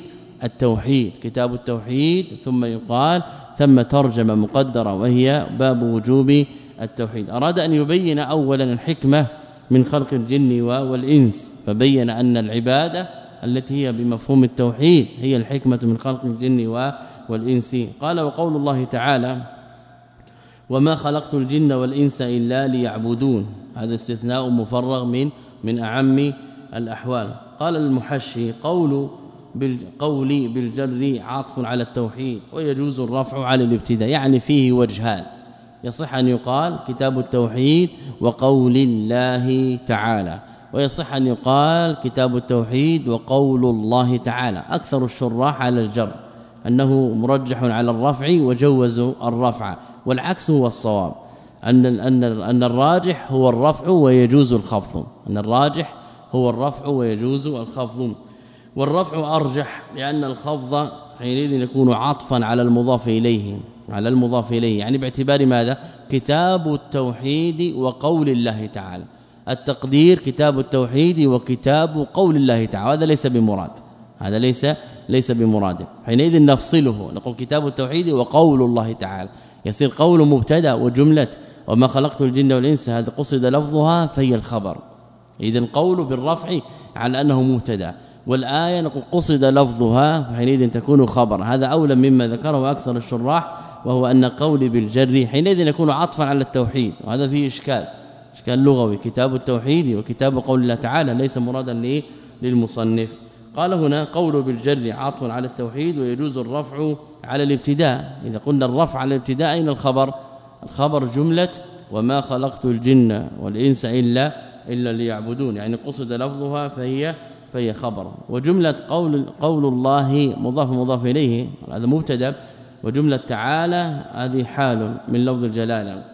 التوحيد. كتاب التوحيد ثم يقال ثم ترجمه مقدرة وهي باب وجوب التوحيد. أراد أن يبين اولا الحكمة من خلق الجن والإنس فبين أن العبادة التي هي بمفهوم التوحيد هي الحكمة من خلق الجن والإنس. قال وقول الله تعالى وما خلقت الجن والإنس إلا ليعبدون. هذا استثناء مفرغ من من أعم الأحوال. قال المحشي قول بالقول بالجر عاطف على التوحيد ويجوز الرفع على الابتداء. يعني فيه وجهان. يصح أن يقال كتاب التوحيد وقول الله تعالى ويصح أن يقال كتاب التوحيد وقول الله تعالى. أكثر الشراح على الجر أنه مرجح على الرفع وجوزوا الرفع والعكس هو الصواب. أن أن أن الراجح هو الرفع ويجوز الخفض. أن الراجح هو الرفع ويجوز الخفض. والرفع أرجح لأن الخفض حينئذ يكون عطفا على المضاف إليه. على المضاف إليه. يعني باعتبار ماذا؟ كتاب التوحيد وقول الله تعالى. التقدير كتاب التوحيد وكتاب قول الله تعالى. هذا ليس بمراد. هذا ليس ليس بمراد. حينئذ نفصله. نقول كتاب التوحيد وقول الله تعالى. يصير قول مبتدا وجملة. وما خلقت الجن والإنس هذا قصد لفظها فهي الخبر. اذا قول بالرفع على أنه مبتدا. والآية نقول قصد لفظها فحينئذ تكون خبر. هذا أولى مما ذكره أكثر الشراح وهو أن قولي بالجر حينئذ يكون عطفا على التوحيد وهذا فيه إشكال إشكال لغوي كتاب التوحيد وكتاب قول الله تعالى ليس مرادا للمصنف. قال هنا قول بالجر عطف على التوحيد ويجوز الرفع على الابتداء. إذا قلنا الرفع على الابتداء أين الخبر؟ الخبر جملة وما خلقت الجن والإنس إلا إلا ليعبدون يعني قصد لفظها فهي فهي خبر. وجملة قول قول الله مضاف مضاف إليه هذا مبتدأ. وجملة تعالى هذه حال من لفظ الجلالة.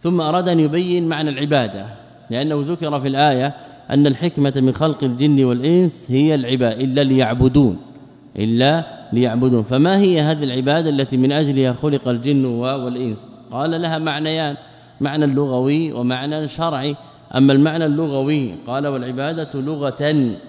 ثم أراد أن يبين معنى العبادة لأنه ذكر في الآية أن الحكمة من خلق الجن والإنس هي العبادة إلا ليعبدون إلا ليعبدون. فما هي هذه العبادة التي من أجلها خلق الجن والإنس؟ قال لها معنيان معنى اللغوي ومعنى شرعي. أما المعنى اللغوي قال والعبادة لغة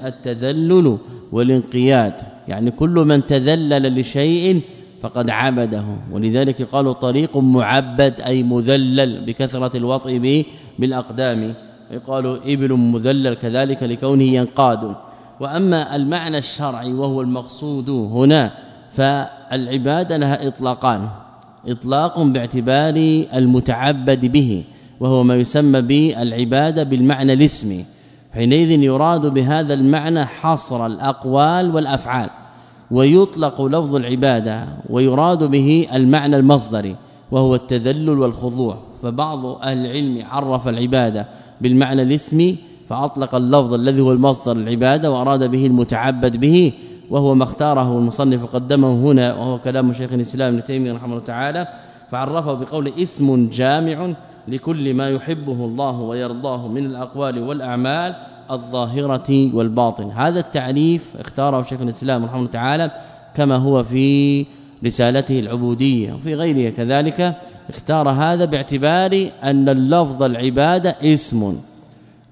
التذلل والانقياد يعني كل من تذلل لشيء فقد عبده. ولذلك قالوا طريق معبد أي مذلل بكثرة الوطء به بالأقدام. يقال إبل مذلل كذلك لكونه ينقاد. وأما المعنى الشرعي وهو المقصود هنا فالعبادة لها إطلاقان. إطلاق باعتبار المتعبد به وهو ما يسمى بالعبادة بالمعنى الاسمي. حينئذ يراد بهذا المعنى حصر الأقوال والأفعال. ويطلق لفظ العبادة ويراد به المعنى المصدري وهو التذلل والخضوع. فبعض أهل العلم عرف العبادة بالمعنى الاسمي فأطلق اللفظ الذي هو المصدر العبادة وأراد به المتعبد به وهو ما اختاره المصنف قدمه هنا وهو كلام شيخ الإسلام ابن تيمية رحمه الله تعالى. فعرفه بقول اسم جامع لكل ما يحبه الله ويرضاه من الأقوال والأعمال. الظاهرة والباطن. هذا التعريف اختاره شيخ الإسلام رحمه الله تعالى كما هو في رسالته العبودية. وفي غيرها كذلك اختار هذا باعتبار أن اللفظ العبادة اسم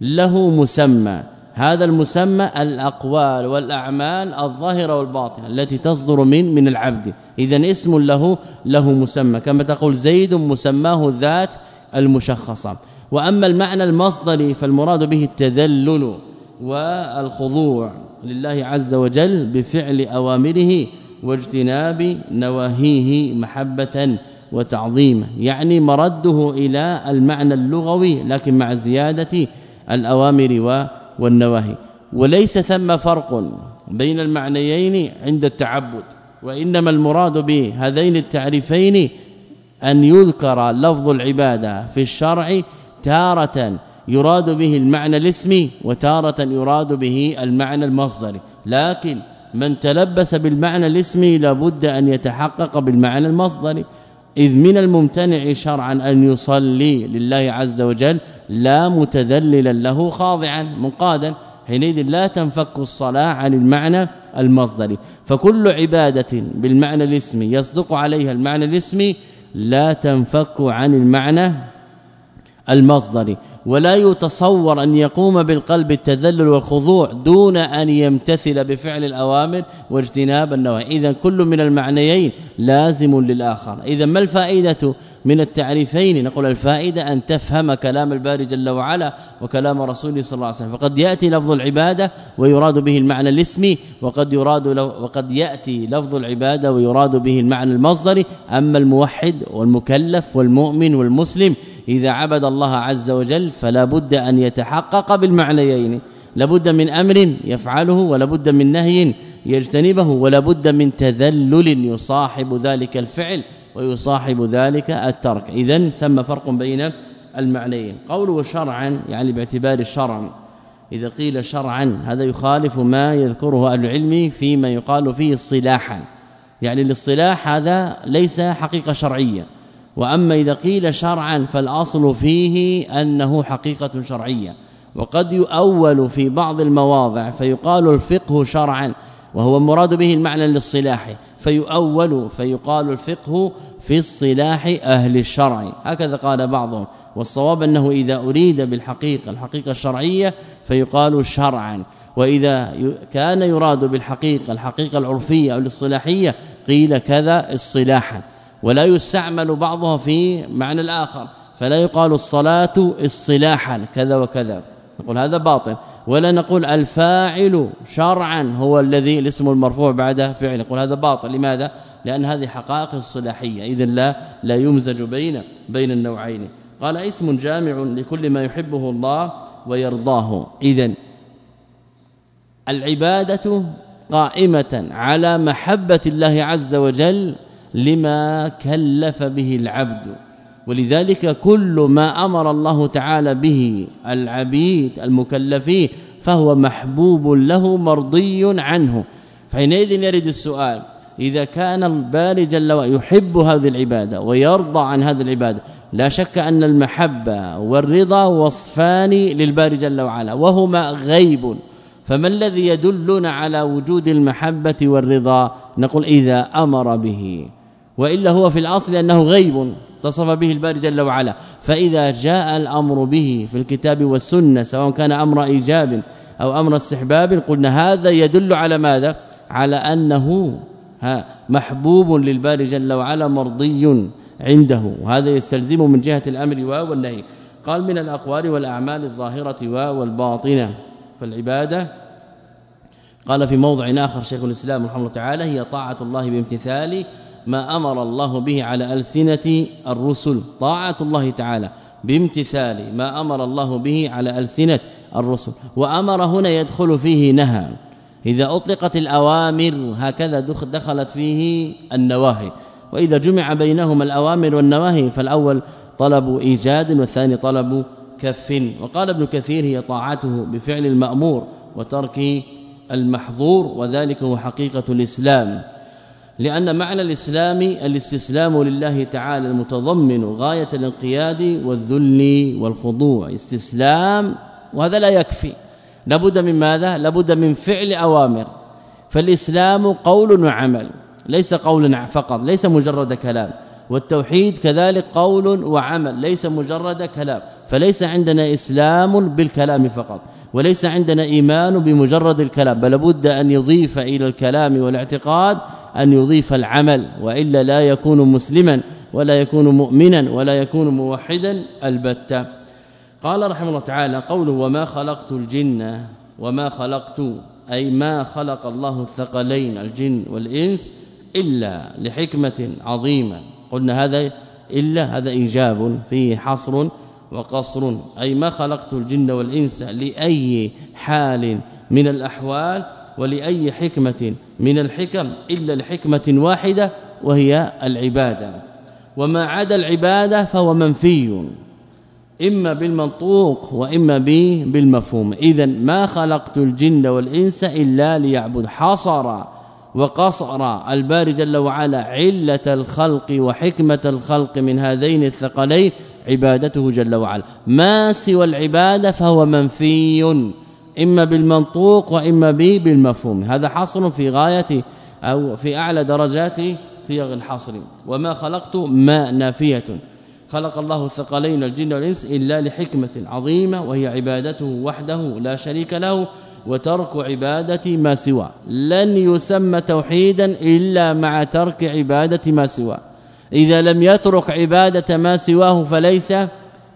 له مسمى. هذا المسمى الأقوال والأعمال الظاهرة والباطنة التي تصدر من من العبد. اذا اسم له له مسمى. كما تقول زيد مسماه الذات المشخصة. وأما المعنى المصدري فالمراد به التذلل والخضوع لله عز وجل بفعل أوامره واجتناب نواهيه محبة وتعظيما يعني مرده إلى المعنى اللغوي لكن مع زيادة الأوامر والنواهي. وليس ثم فرق بين المعنيين عند التعبد وإنما المراد بهذين التعريفين أن يذكر لفظ العبادة في الشرع تارة يراد به المعنى الاسمي وتارة يراد به المعنى المصدري. لكن من تلبس بالمعنى الاسمي لابد أن يتحقق بالمعنى المصدري. إذ من الممتنع شرعا أن يصلي لله عز وجل لا متذللا له خاضعا منقادا. حينئذ لا تنفك الصلاة عن المعنى المصدري. فكل عبادة بالمعنى الاسمي يصدق عليها المعنى الاسمي لا تنفك عن المعنى المصدري ولا يتصور أن يقوم بالقلب التذلل والخضوع دون أن يمتثل بفعل الأوامر واجتناب النواهي. اذا كل من المعنيين لازم للآخر. اذا ما الفائدة؟ من التعريفين. نقول الفائدة أن تفهم كلام الباري جل وعلا وكلام رسوله صلى الله عليه وسلم. فقد يأتي لفظ العبادة ويراد به المعنى الاسمي وقد يراد وقد يأتي لفظ العبادة ويراد به المعنى المصدري أما الموحد والمكلف والمؤمن والمسلم إذا عبد الله عز وجل فلا بد أن يتحقق بالمعنيين. لابد من أمر يفعله ولا بد من نهي يجتنبه ولا بد من تذلل يصاحب ذلك الفعل. ويصاحب ذلك الترك. اذا ثم فرق بين المعنيين. قوله شرعا يعني باعتبار الشرع إذا قيل شرعا هذا يخالف ما يذكره أهل العلم فيما يقال فيه الصلاحا يعني الاصطلاح هذا ليس حقيقة شرعية. وأما إذا قيل شرعا فالأصل فيه أنه حقيقة شرعية. وقد يؤول في بعض المواضع فيقال الفقه شرعا وهو مراد به المعنى للصلاح. فيؤول فيقال الفقه في الصلاح أهل الشرع. هكذا قال بعضهم. والصواب أنه إذا أريد بالحقيقة الحقيقة الشرعية فيقال شرعا. وإذا كان يراد بالحقيقة الحقيقة العرفية أو الاصطلاحية قيل كذا اصطلاحا. ولا يستعمل بعضها في معنى الآخر. فلا يقال الصلاة اصطلاحا كذا وكذا. نقول هذا باطل. ولا نقول الفاعل شرعا هو الذي الاسم المرفوع بعد فعل. نقول هذا باطل. لماذا؟ لأن هذه حقائق الصلاحية. اذا لا لا يمزج بين بين النوعين. قال اسم جامع لكل ما يحبه الله ويرضاه. اذا العبادة قائمة على محبة الله عز وجل لما كلف به العبد. ولذلك كل ما أمر الله تعالى به العبيد المكلفين فهو محبوب له مرضي عنه. فحينئذ يرد السؤال إذا كان الباري جل يحب هذه العبادة ويرضى عن هذه العبادة لا شك أن المحبة والرضا وصفان للباري جل وعلا وهما غيب. فما الذي يدلنا على وجود المحبة والرضا؟ نقول إذا أمر به وإلا هو في الأصل أنه غيب. اتصف به الباري جل وعلا. فإذا جاء الأمر به في الكتاب والسنة سواء كان أمر إيجاب أو أمر استحباب قلنا هذا يدل على ماذا؟ على أنه محبوب للباري جل وعلا مرضي عنده. وهذا يستلزم من جهة الأمر والنهي. قال من الأقوال والأعمال الظاهرة والباطنة فالعبادة. قال في موضع آخر شيخ الإسلام رحمه الله تعالى هي طاعة الله بامتثال ما أمر الله به على ألسنة الرسل. طاعة الله تعالى. بامتثال ما أمر الله به على ألسنة الرسل. وأمر هنا يدخل فيه نهى. إذا أطلقت الأوامر هكذا دخلت فيه النواهي. وإذا جمع بينهما الأوامر والنواهي فالأول طلب إيجاد والثاني طلب كف. وقال ابن كثير هي طاعته بفعل المأمور وترك المحظور وذلك هو حقيقة الإسلام. لأن معنى الإسلام الاستسلام لله تعالى المتضمن غاية الانقياد والذل والخضوع. استسلام وهذا لا يكفي. لابد من ماذا؟ لابد من فعل أوامر. فالإسلام قول وعمل ليس قول فقط ليس مجرد كلام. والتوحيد كذلك قول وعمل ليس مجرد كلام. فليس عندنا إسلام بالكلام فقط. وليس عندنا إيمان بمجرد الكلام بل بد أن يضيف إلى الكلام والاعتقاد أن يضيف العمل وإلا لا يكون مسلما ولا يكون مؤمنا ولا يكون موحدا البتة. قال رحمه الله تعالى قوله وما خلقت الجن وما خلقت أي ما خلق الله الثقلين الجن والإنس إلا لحكمة عظيمة. قلنا هذا إلا هذا إيجاب فيه حصر وقصر أي ما خلقت الجن والإنس لأي حال من الأحوال ولأي حكمة من الحكم إلا لحكمة واحدة وهي العبادة. وما عدا العبادة فهو منفي إما بالمنطوق وإما بالمفهوم. إذا ما خلقت الجن والإنس إلا ليعبد. حصر وقصر الباري جل وعلا علة الخلق وحكمة الخلق من هذين الثقلين عبادته جل وعلا. ما سوى العبادة فهو منفي إما بالمنطوق وإما بالمفهوم. هذا حصر في غاية أو في أعلى درجات صيغ الحصر وما خلقت ما نافية. خلق الله الثقلين الجن والإنس إلا لحكمة عظيمة وهي عبادته وحده لا شريك له وترك عبادة ما سوى. لن يسمى توحيدا إلا مع ترك عبادة ما سوى. إذا لم يترك عبادة ما سواه فليس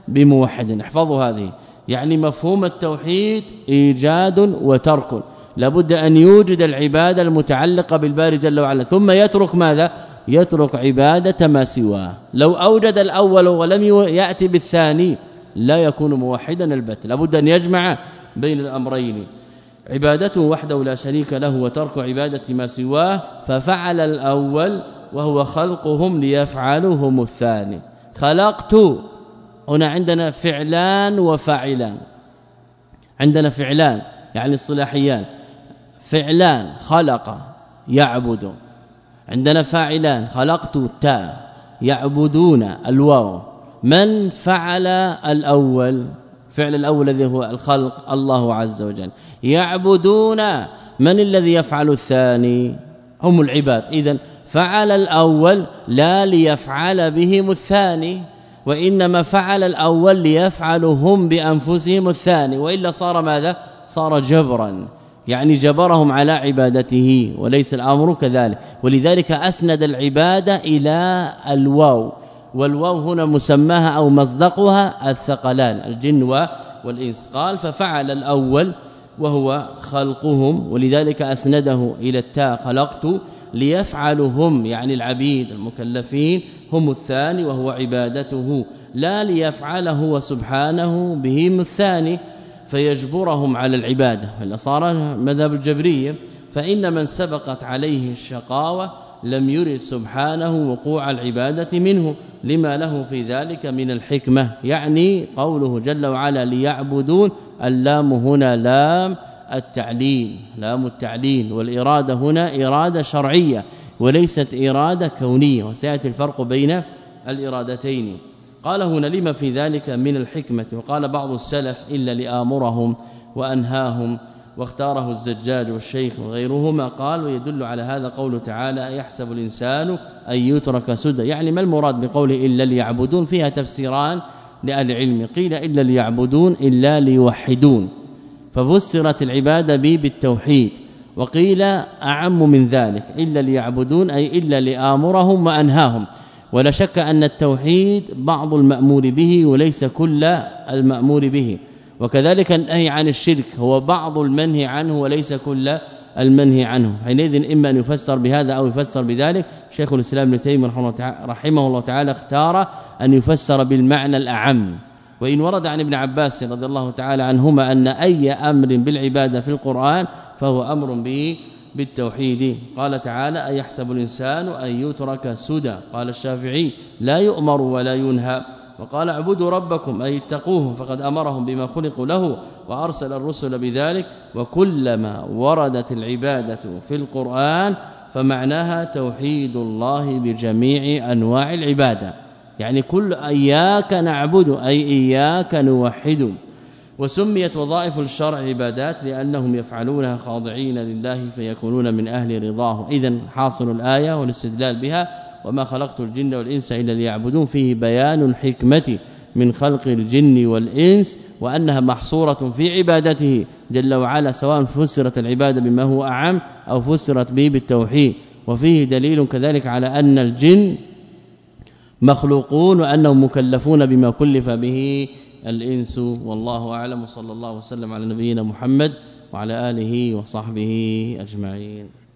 بموحد. احفظوا هذه. يعني مفهوم التوحيد إيجاد وترك. لابد أن يوجد العبادة المتعلقة بالباري جل وعلا. ثم يترك ماذا؟ يترك عبادة ما سواه. لو أوجد الأول ولم يأتي بالثاني لا يكون موحدا البت. لابد أن يجمع بين الأمرين. عبادته وحده لا شريك له وترك عبادة ما سواه. ففعل الأول وهو خلقهم ليفعلهم الثاني. خلقت. هنا عندنا فعلان وفاعلان. عندنا فعلان يعني الصلاحيان. فعلان خلق يعبد. عندنا فاعلان خلقت تا يعبدون الواو. من فعل الأول؟ فعل الأول الذي هو الخلق الله عز وجل. يعبدون. من الذي يفعل الثاني؟ هم العباد. اذا فعل الأول لا ليفعل بهم الثاني وإنما فعل الأول ليفعلهم بأنفسهم الثاني. وإلا صار ماذا؟ صار جبرا يعني جبرهم على عبادته وليس الأمر كذلك. ولذلك أسند العبادة إلى الواو والواو هنا مسماها أو مصدقها الثقلان الجن والإنس. قال ففعل الأول وهو خلقهم ولذلك أسنده إلى التاء خلقت ليفعلهم يعني العبيد المكلفين هم الثاني وهو عبادته. لا ليفعله هو سبحانه بهم الثاني فيجبرهم على العبادة. الا صار مذهب الجبرية. فإن من سبقت عليه الشقاوة لم يرد سبحانه وقوع العبادة منه. لما له في ذلك من الحكمة. يعني قوله جل وعلا ليعبدون. اللام هنا لام التعليل لام التعليل والإرادة هنا إرادة شرعية. وليست إرادة كونية. وسيأتي الفرق بين الإرادتين. قال هنا لما في ذلك من الحكمة. وقال بعض السلف إلا لآمرهم وأنهاهم. واختاره الزجاج والشيخ وغيرهما قال ويدل على هذا قول تعالى يحسب الإنسان أن يترك سدى يعني ما المراد بقوله إلا ليعبدون فيها تفسيران لأهل العلم؟ قيل إلا ليعبدون إلا ليوحدون. ففسرت العبادة به بالتوحيد. وقيل أعم من ذلك إلا ليعبدون أي إلا لآمرهم وأنهاهم. ولا شك أن التوحيد بعض المأمور به وليس كل المأمور به. وكذلك النهي عن الشرك هو بعض المنهي عنه وليس كل المنهي عنه. حينئذ إما أن يفسر بهذا أو يفسر بذلك شيخ الإسلام ابن تيمية رحمه الله تعالى اختار أن يفسر بالمعنى الأعم. وإن ورد عن ابن عباس رضي الله تعالى عنهما أن أي أمر بالعبادة في القرآن فهو أمر به بالتوحيد. قال تعالى أيحسب الإنسان أن يترك سدى؟ قال الشافعي لا يؤمر ولا ينهى. وقال اعبدوا ربكم أي اتقوه فقد أمرهم بما خلقوا له وأرسل الرسل بذلك وكلما وردت العبادة في القرآن فمعناها توحيد الله بجميع أنواع العبادة. يعني كل إياك نعبد أي إياك نوحد. وسميت وظائف الشرع عبادات لأنهم يفعلونها خاضعين لله فيكونون من أهل رضاه. اذا حاصل الآية والاستدلال بها. وما خلقت الجن والإنس إلا ليعبدون. فيه بيان الحكمة من خلق الجن والإنس وأنها محصورة في عبادته. جل وعلا سواء فسرت العباده بما هو أعم أو فسرت به بالتوحيد. وفيه دليل كذلك على أن الجن مخلوقون وأنهم مكلفون بما كلف به الإنس. والله أعلم. صلى الله وسلم على نبينا محمد وعلى آله وصحبه أجمعين.